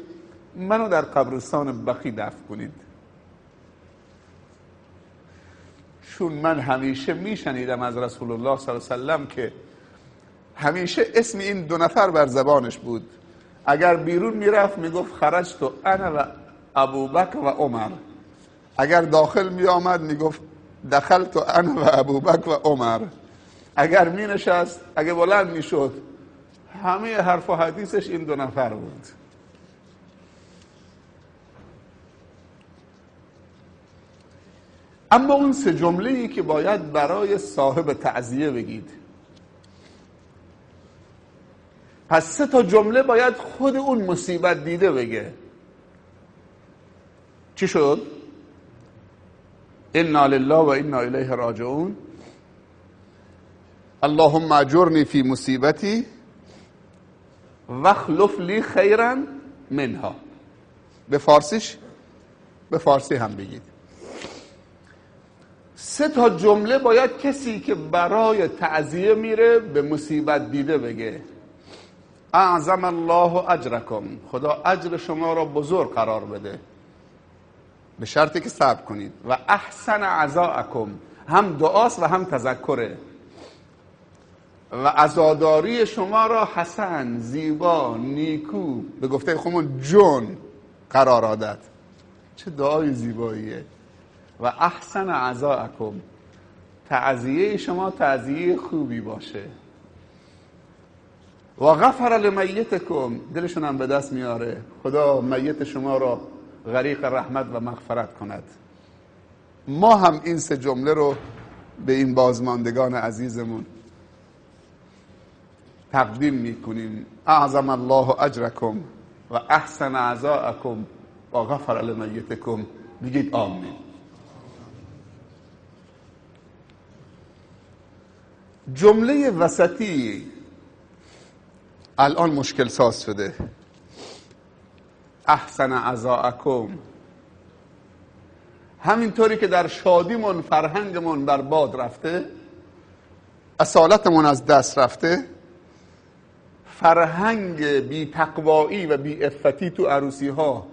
A: منو در قبرستان بخی دفن کنید. چون من همیشه میشنیدم از رسول الله صلی الله علیه وسلم که همیشه اسم این دو نفر بر زبانش بود. اگر بیرون می‌رفت می‌گفت خرجت تو انا و ابوبکر و عمر. اگر داخل می آمد می‌گفت دخلت تو انا و ابوبکر و عمر. اگر می نشست اگه بلند می شد همه حرف و حدیثش این دو نفر بود. اما اون سه جمله ای که باید برای صاحب تعذیه بگید. پس سه تا جمله باید خود اون مصیبت دیده بگه. چی شد؟ انا لله و انا الیه راجعون اللهم اجرنی فی مصیبتی وخلف لی خیرا منها به فارسیش به فارسی هم بگید سه تا جمله باید کسی که برای تعذیه میره به مصیبت دیده بگه اعظم الله اجرکم خدا اجر شما را بزرگ قرار بده به شرطی که صبر کنید. و احسن عزاءکم. هم دعاست و هم تذکره. و عزاداری شما را حسن زیبا نیکو به گفته خودمون جون قرار آدد چه دعای زیباییه. و احسن عزاءکم. تعذیه شما تعذیه خوبی باشه. و غفر لمیتکم. دلشون هم به دست میاره. خدا میت شما را غریق رحمت و مغفرت کند. ما هم این سه جمله رو به این بازماندگان عزیزمون تقدیم می‌کنیم. اعظم الله اجرکم و احسن عزاءکم و غفر لمیتکم. بگید آمین. جمله وسطی الان مشکل ساز شده. احسن عزاءکم. همینطوری که در شادیمون فرهنگمون بر باد رفته اصالتمون از دست رفته فرهنگ بی تقوایی و بی افتی تو عروسی ها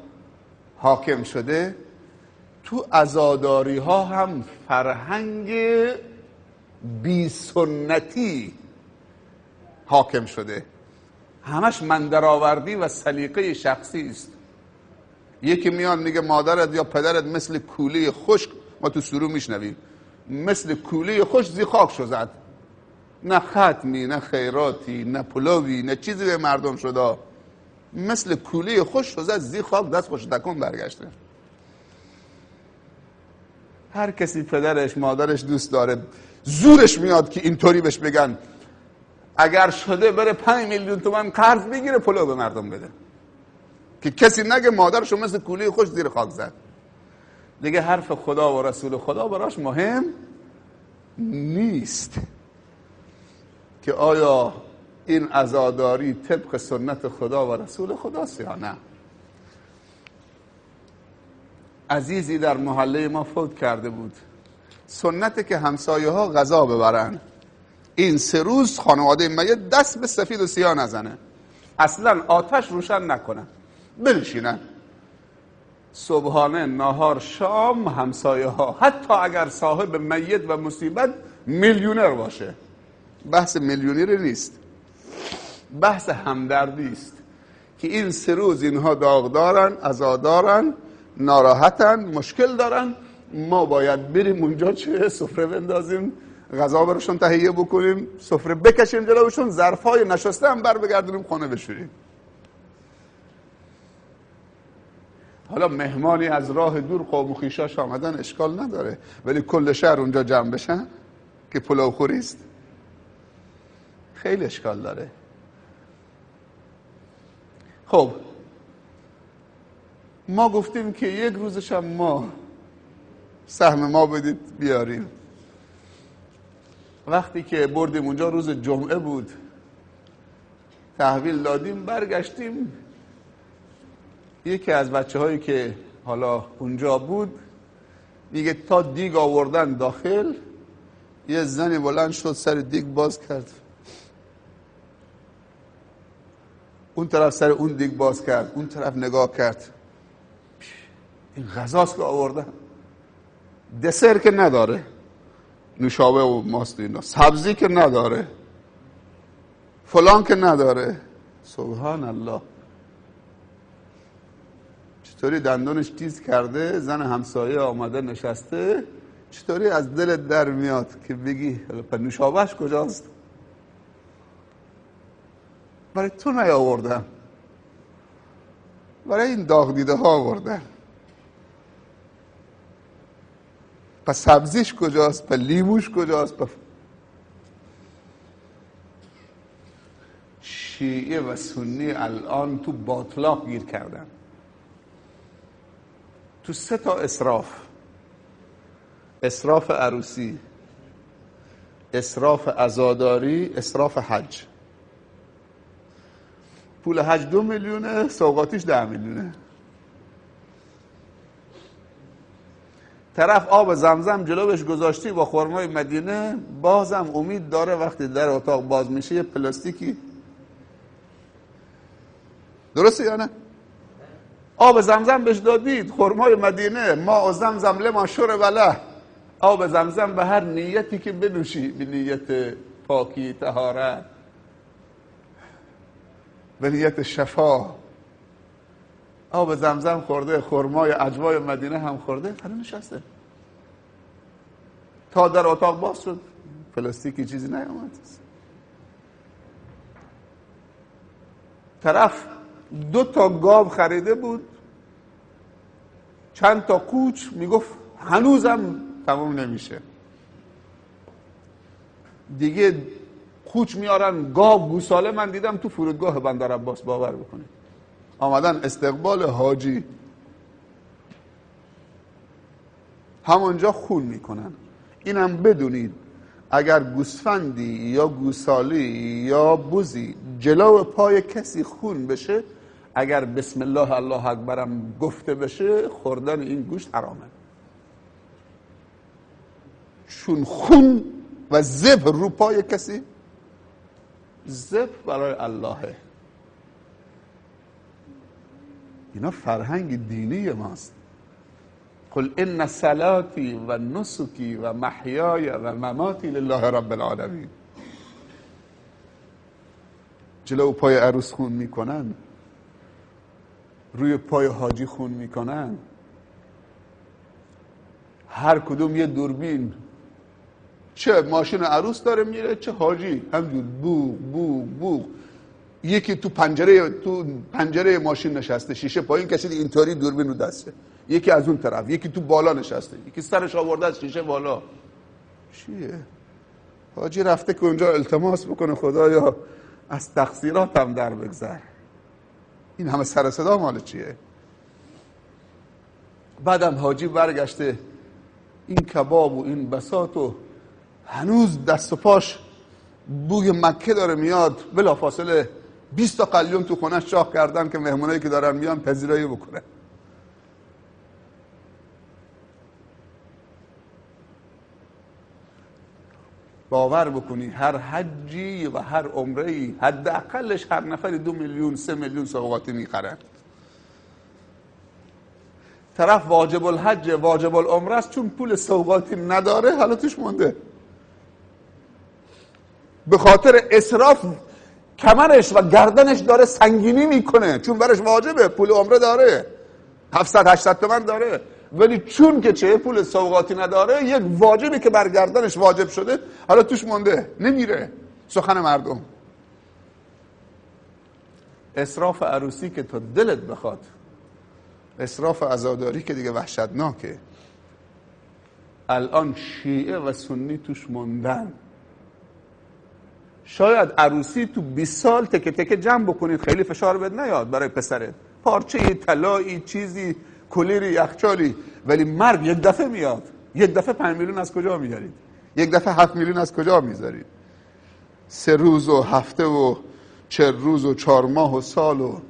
A: حاکم شده تو ازاداری ها هم فرهنگ بی سنتی حاکم شده. همش مندرآوردی و سلیقه شخصی است. یکی میان میگه مادرت یا پدرت مثل کوله خشک ما تو سرو میشنویم. مثل کوله خشک زی خاک شد نه ختمی نه خیراتی نه پلوی نه چیزی به مردم شده. مثل کوله خوش شد زی خاک دست خوش تکن برگشته. هر کسی پدرش مادرش دوست داره زورش میاد که اینطوری بهش بگن. اگر شده بره پنج میلیون تومن قرض بگیره پلو به مردم بده. که کسی نگه مادرشو مثل کوله خوش زیر خاک زد. دیگه حرف خدا و رسول خدا براش مهم نیست که آیا این ازاداری طبق سنت خدا و رسول خداست یا نه. عزیزی در محله ما فوت کرده بود. سنت که همسایه ها غذا ببرن. این سه روز خانواده میت دست به سفید و سیاه نزنه. اصلا آتش روشن نکنن بنشینن. صبحانه نهار شام همسایه ها حتی اگر صاحب میت و مصیبت میلیونر باشه. بحث میلیونیر نیست. بحث همدردی است که این سه روز اینها داغ دارن ازادارن ناراحتن مشکل دارن. ما باید بریم اونجا چه سفره بندازیم غذا برشون تهیه بکنیم سفره بکشیم جلوشون ظرفای نشسته هم بر بگردونیم خونه بشوریم. حالا مهمانی از راه دور قوم و خیشاش آمدن اشکال نداره. ولی کل شهر اونجا جمع بشن که پلاو خوریست خیلی اشکال داره. خب ما گفتیم که یک روزش هم ما سهم ما بدید بیاریم. وقتی که بردیم اونجا روز جمعه بود تحویل دادیم برگشتیم. یکی از بچه هایی که حالا اونجا بود میگه تا دیگ آوردن داخل یه زنی بلند شد سر دیگ باز کرد. اون طرف سر اون دیگ باز کرد اون طرف نگاه کرد. این غذاست که آوردن. دسر که نداره. نوشابه و ماست اینا. سبزی که نداره. فلان که نداره. سبحان الله. چطوری دندونش تیز کرده زن همسایه آمده نشسته چطوری از دلت در میاد که بگی نوشابهش کجاست؟ برای تو نیاوردم برای این داغ دیده ها آوردم پس سبزیش کجاست؟ پس لیموش کجاست؟ پس شیعه و سنی الان تو باطلاق گیر کردن. تو سه تا اصراف اصراف عروسی اصراف ازاداری اصراف حج. پول حج دو میلیونه سوقاتیش ده میلیونه. طرف آب زمزم جلوش گذاشتی با خورمای مدینه بازم امید داره وقتی در اتاق باز میشه یه پلاستیکی. درسته یا نه؟ آب زمزم بهش دادید خورمای مدینه ما و زمزم لما شور وله. آب زمزم به هر نیتی که بنوشی به نیت پاکی تهارت به نیت شفا. آب زمزم خورده خرمای عجوای مدینه هم خورده هنو نشسته. تا در اتاق باز شد پلاستیکی چیزی نیامد. طرف دو تا گاو خریده بود. چند تا کوچ می‌گفت هنوزم تمام نمیشه. دیگه کوچ میارن گاو گوساله من دیدم تو فرودگاه بندر عباس باور بکنید. آمدن استقبال حاجی. همونجا خون می‌کنن. اینم بدونید اگر گوسفندی یا گوسالی یا بوزی جلو پای کسی خون بشه اگر بسم الله الله اکبرم گفته بشه خوردن این گوشت حرامه. چون خون و زب رو پای کسی زب برای اللهه. اینا فرهنگ دینی ماست. قل ان صلاتی و نسکی و محیای و مماتی لله رب العالمین. جلو پای عروس خون می‌کنن. روی پای حاجی خون می‌کنن. هر کدوم یه دوربین. چه ماشین عروس داره میره چه حاجی. همجور بوغ بوغ بوغ. یکی تو پنجره تو پنجره ماشین نشسته شیشه پایین کشید اینطوری دوربین رو دسته. یکی از اون طرف یکی تو بالا نشسته یکی سرش آورده از شیشه بالا. چیه؟ حاجی رفته که اونجا التماس بکنه خدایا. از تقصیراتم در بگذر. این همه سر صدا مال چیه؟ بعدم حاجی برگشته این کباب و این بسات و هنوز دست و پاش بوی مکه داره میاد. بلا فاصله 20 تا قلیون تو خونه شاخ کردن که مهمونایی که دارن میان پذیرایی بکنه باور بکنی هر حجی و هر عمره ای حداقلش هر نفری دو میلیون سه میلیون سوقاتی می‌خرن. طرف واجب الحج واجب العمره است چون پول سوقاتی نداره حالا توش مونده. به خاطر اصراف کمرش و گردنش داره سنگینی می‌کنه چون برش واجبه پول عمره داره. 700 800 تومن داره. ولی چون که چه پول سوقاتی نداره یک واجبی که بر گردنش واجب شده حالا توش مونده نمیره. سخن مردم. اصراف عروسی که تا دلت بخواد. اصراف ازاداری که دیگه وحشتناکه. الان شیعه و سنی توش موندن. شاید عروسی تو 20 سال تکه تکه جمع بکنید خیلی فشار بد نیاد برای پسره پارچه طلایی چیزی کلیری یخچالی ولی مرگ یک دفعه میاد. یک دفعه 5 میلیون از کجا میارید یک دفعه 7 میلیون از کجا می‌ذارید؟ سه روز و هفته و چه روز و چهار ماه و سال و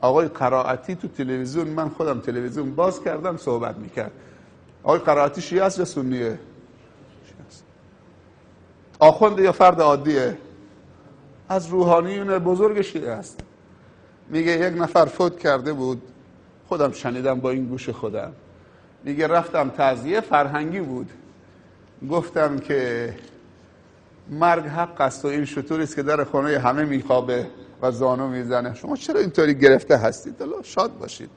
A: آقای قرائتی تو تلویزیون من خودم تلویزیون باز کردم صحبت می‌کرد. آقای قرائتی شیعه است یا سنیه؟ آخونده یا فرد عادیه؟ از روحانیون بزرگ شیعه است. میگه یک نفر فوت کرده بود. خودم شنیدم با این گوش خودم. میگه رفتم تعذیه فرهنگی بود. گفتم که مرگ حق است و این شطوری است که در خانه همه میخوابه و زانو می‌زنه. شما چرا اینطوری گرفته هستید؟ الله شاد باشید.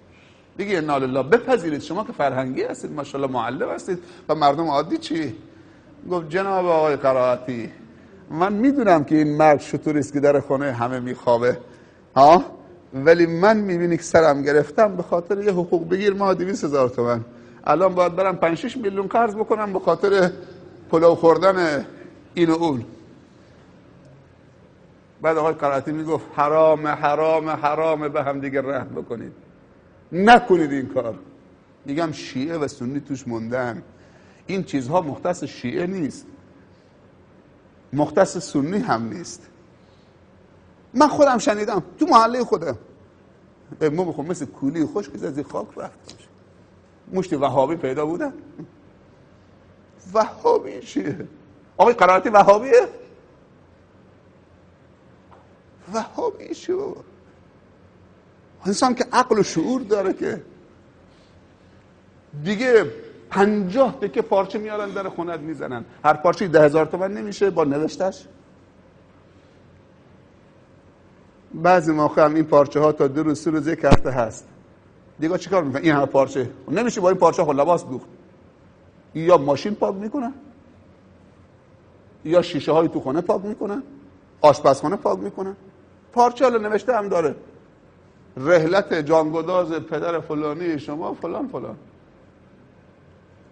A: دیگه انا الله بپذیرید. شما که فرهنگی هستید ماشاءالله معلم هستید و مردم عادی چی؟ گفت جناب آقای قرائتی من می‌دونم که این مرگ شطوری است که در خانه همه میخوابه. ها؟ ولی من می‌بینی که سرم گرفتم به خاطر یه حقوق بگیر ما 200 هزار تومن. الان باید برم 5 6 میلیون قرض بکنم به خاطر پلو خوردن این و اون. بعد آقای قرائتی می‌گفت حرام حرام حرام به هم دیگه رحم بکنید. نکنید این کار. میگم شیعه و سنی توش موندن. این چیزها مختص شیعه نیست. مختص سنی هم نیست. من خودم شنیدم. تو محله خودم ما بخون مثل کولی خوش که از خاک رفت. مشتی وهابی پیدا بودن وهابی چیه؟ آقای قرارتی وهابیه؟ وهابی چیه انسان که عقل و شعور داره که دیگه پنجاه تکه پارچه میارن در خونت می‌زنن. هر پارچه ده هزار تومن نمیشه با نوشتش بعضی موقع هم این پارچه ها تا دو روز سه روز یک هفته هست. دیگه چیکار می‌کنن این همه پارچه. نمیشه با این پارچه ها لباس دوخت. یا ماشین پاک می‌کنن یا شیشه های تو خونه پاک می‌کنن آشپزخانه پاک می‌کنن. پارچه حالا نوشته هم داره. رهلت جانگداز پدر فلانی شما فلان فلان.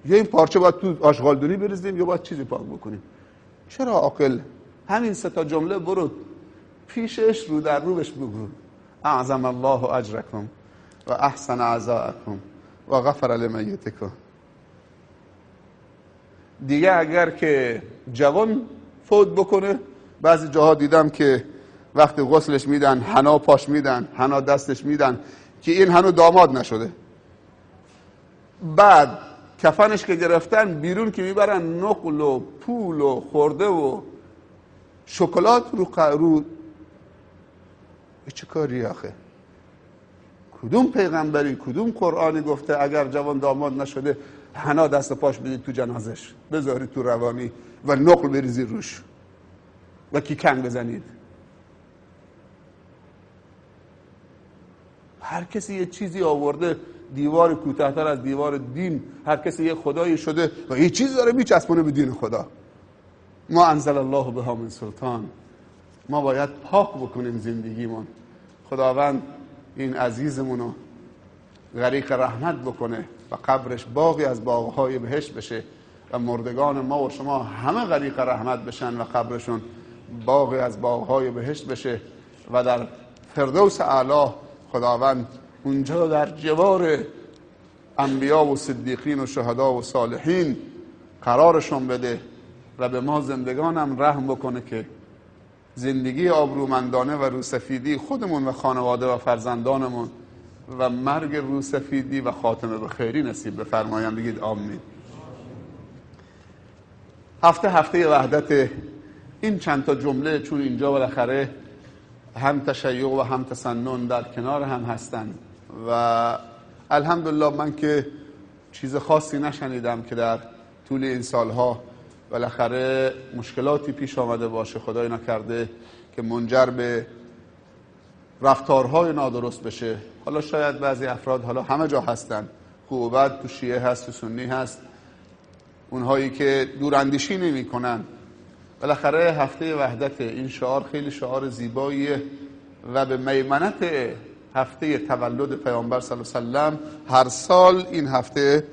A: یا این پارچه باید تو آشغالدونی بریزیم یا باید چیزی پاک بکنیم. چرا عاقل؟ همین سه تا جمله برو. پیشش رو در روبش بگو. اعظم الله اجرکم و احسن عزاءکم و غفر لمیتکم. دیگه اگر که جوان فوت بکنه بعضی جاها دیدم که وقتی غسلش میدن حنا پاش میدن حنا دستش میدن که این هنو داماد نشده. بعد کفنش که گرفتن بیرون که می‌برن نقل و پول و خورده و شکلات رو رو چه کاری آخه؟ کدوم پیغمبری کدوم قرآنی گفته اگر جوان داماد نشده حنا دست پاش بدید تو جنازش بذارید تو روانی و نقل بریزید روش و کیکنگ بزنید؟ هر کسی یه چیزی آورده دیوار کوتاهتر از دیوار دین هر کسی یه خدایی شده و یه چیزی داره میچسبونه به دین خدا. ما انزل الله بها من سلطان. ما باید پاک بکنیم زندگیمون خداوند این عزیزمون رو غریق رحمت بکنه و قبرش باقی از باغهای بهشت بشه و مردگان ما و شما همه غریق رحمت بشن و قبرشون باقی از باغهای بهشت بشه و در فردوس اعلی خداوند اونجا در جوار انبیا و صدیقین و شهدا و صالحین قرارشون بده و به ما زندگانم رحم بکنه که زندگی آبرومندانه و روسفیدی خودمون و خانواده و فرزندانمون و مرگ روسفیدی و خاتمه به خیری نصیب بفرمایند بگید آمین. هفته هفته وحدت این چند تا جمله چون اینجا بالاخره هم تشیع و هم تسنن در کنار هم هستن. و الحمدلله من که چیز خاصی نشنیدم که در طول این سالها بالاخره مشکلاتی پیش آمده باشه خدای نکرده که منجر به رفتارهای نادرست بشه. حالا شاید بعضی افراد حالا همه جا هستن. خوب تو شیعه هست تو سنی هست. اونهایی که دوراندیشی نمی کنن بالاخره هفته وحدت این شعار خیلی شعار زیباییه و به میمنت هفته تولد پیامبر صلی الله علیه و هر سال این هفته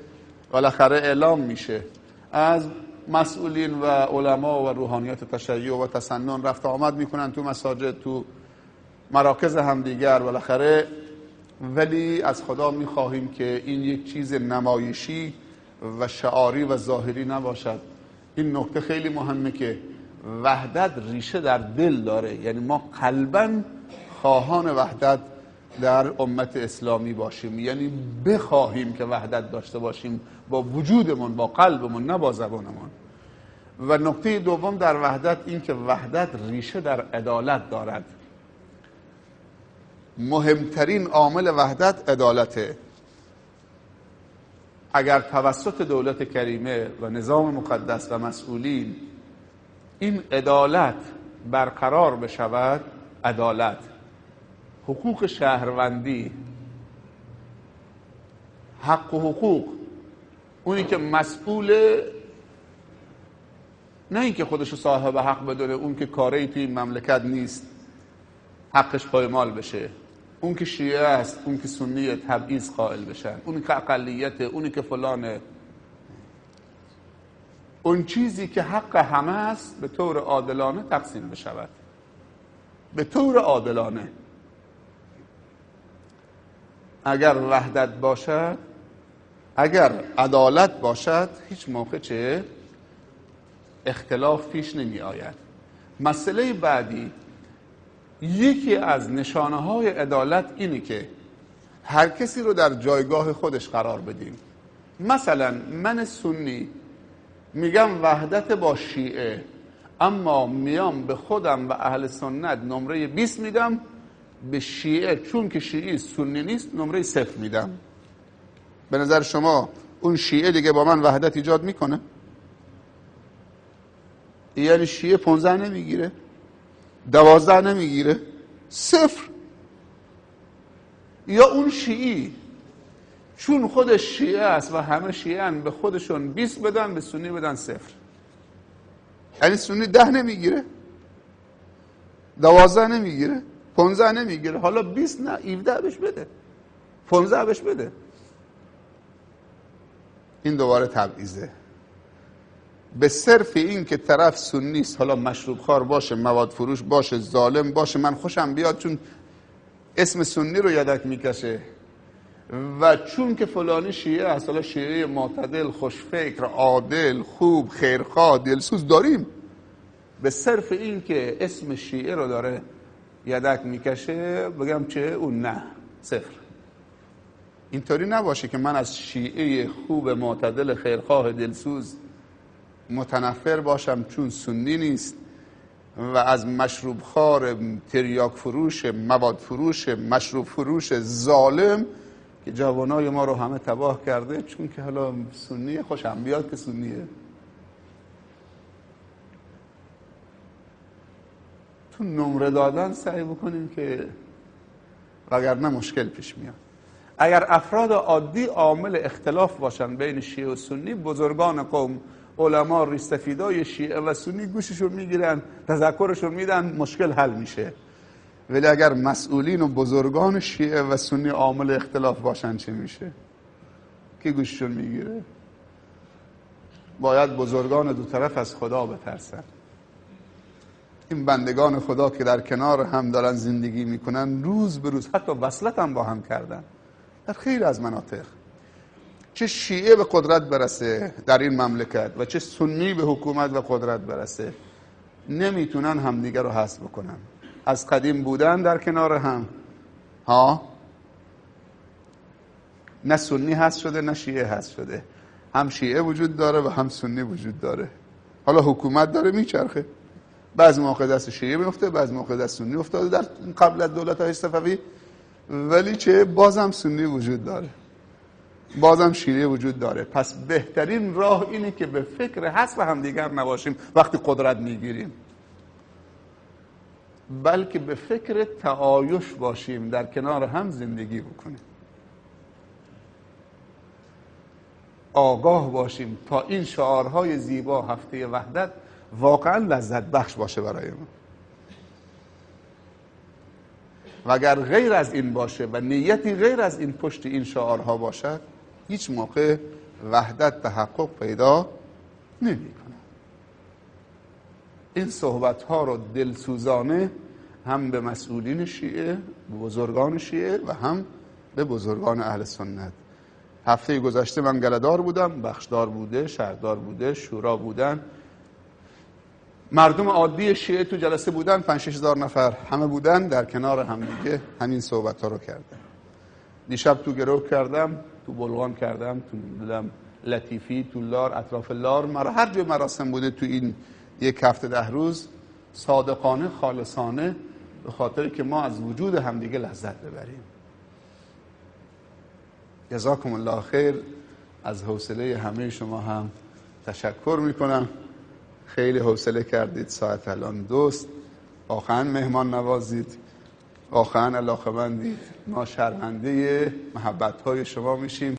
A: بالاخره اعلام میشه. از مسئولین و علما و روحانیت تشیع و تسنن رفت آمد می‌کنن تو مساجد تو مراکز همدیگر بالاخره. ولی از خدا می‌خواهیم که این یک چیز نمایشی و شعاری و ظاهری نباشد. این نکته خیلی مهمه که وحدت ریشه در دل داره. یعنی ما قلبا خواهان وحدت در امت اسلامی باشیم. یعنی بخواهیم که وحدت داشته باشیم با وجودمون با قلبمون نه با زبانمون. و نکته دوم در وحدت این که وحدت ریشه در عدالت دارد. مهمترین عامل وحدت عدالته. اگر توسط دولت کریمه و نظام مقدس و مسئولین این عدالت برقرار بشود عدالت. حقوق شهروندی. حق و حقوق. اونی که مسئول نه اینکه خودشو صاحب حق بدونه اون که کاری توی این مملکت نیست حقش پایمال بشه. اون که شیعه است اون که سنی تبعیض قائل بشن. اون که اقلیت اونی که فلانه. اون چیزی که حق همه است به طور عادلانه تقسیم بشود. به طور عادلانه. اگر وحدت باشد اگر عدالت باشد هیچ موقع چه؟ اختلاف پیش نمی آید. مسئله بعدی یکی از نشانه های عدالت اینه که هر کسی رو در جایگاه خودش قرار بدیم. مثلا من سنی میگم وحدت با شیعه اما میام به خودم و اهل سنت نمره 20 میدم به شیعه چون که شیعه سنی نیست نمره صفر میدم. به نظر شما اون شیعه دیگه با من وحدت ایجاد می‌کنه؟ یعنی شیعه 15 نمی‌گیره؟ دوازده نمی‌گیره؟ صفر. یا اون شیعی چون خودش شیعه است و همه شیعه به خودشون 20 بدن به سنی بدن صفر. یعنی سنی ده نمی‌گیره؟ دوازده نمی‌گیره؟ 15 نمی‌گیره. حالا 20 نه 17 بهش بده. 15 بهش بده. این دوباره تبعیزه به صرف این که طرف سنی است حالا مشروب خار باشه مواد فروش باشه ظالم باشه من خوشم بیاد چون اسم سنی رو یادک می‌کشه. و چون که فلانی شیعه است حالا شیعه معتدل خوشفکر عادل خوب خیرخواه دلسوز داریم. به صرف این که اسم شیعه رو داره یدک می‌کشه بگم چه اون نه صفر. اینطوری نباشه که من از شیعه خوب معتدل خیرخواه دلسوز متنفر باشم چون سنی نیست و از مشروب خار تریاک فروش مواد فروش مشروب فروش ظالم که جوانای ما رو همه تباه کرده چون که حالا سنیه خوشم بیاد که سنیه. تو نمره دادن سعی بکنیم که وگرنه مشکل پیش میاد. اگر افراد عادی عامل اختلاف باشن بین شیعه و سنی بزرگان قوم علما ریستفیدای شیعه و سنی گوششون می‌گیرن تذکرشون میدن مشکل حل میشه. ولی اگر مسئولین و بزرگان شیعه و سنی عامل اختلاف باشن چه میشه؟ کی گوششون می‌گیره؟ باید بزرگان دو طرف از خدا بترسن. این بندگان خدا که در کنار هم دارن زندگی می‌کنن روز به روز حتی وصلت هم با هم کردن در خیلی از مناطق. چه شیعه به قدرت برسه در این مملکت و چه سنی به حکومت و قدرت برسه نمی‌تونن همدیگه رو حذف بکنن. از قدیم بودن در کنار هم. ها؟ نه سنی هست شده نه شیعه هست شده. هم شیعه وجود داره و هم سنی وجود داره. حالا حکومت داره میچرخه. بعض موقع دست شیعه میفته بعض موقع دست سنی افتاده در قبل از دولت های صفوی. ولی چه بازم سنی وجود داره. بازم شیعه وجود داره. پس بهترین راه اینه که به فکر حسب همدیگر نباشیم. وقتی قدرت می‌گیریم. بلکه به فکر تعایش باشیم. در کنار هم زندگی بکنیم. آگاه باشیم. تا این شعارهای زیبا هفته وحدت واقعا لذت بخش باشه برای ما. و اگر غیر از این باشه و نیتی غیر از این پشت این شعارها باشد هیچ موقع وحدت تحقق پیدا نمی کنه این صحبت ها رو دلسوزانه هم به مسئولین شیعه به بزرگان شیعه و هم به بزرگان اهل سنت. هفته گذشته من گلدار بودم بخشدار بوده شهردار بوده شورا بودن مردم عادی شیعه تو جلسه بودن 5 هزار نفر. همه بودن در کنار هم دیگه همین صحبت ها رو کردن. دیشب تو گروه کردم تو بلغان کردم تو دیدم لطیفی تو لار اطراف لار مرا هر جای مراسم بوده تو این یک هفته ده روز صادقانه خالصانه به خاطر که ما از وجود همدیگه لذت ببریم. جزاکم الله خیر. از حوصله همه شما هم تشکر می‌کنم. خیلی حوصله کردید ساعت الان دوست. واقعا مهمان نوازید. واقعا علاقه مندید ما شرمنده محبت های شما میشیم.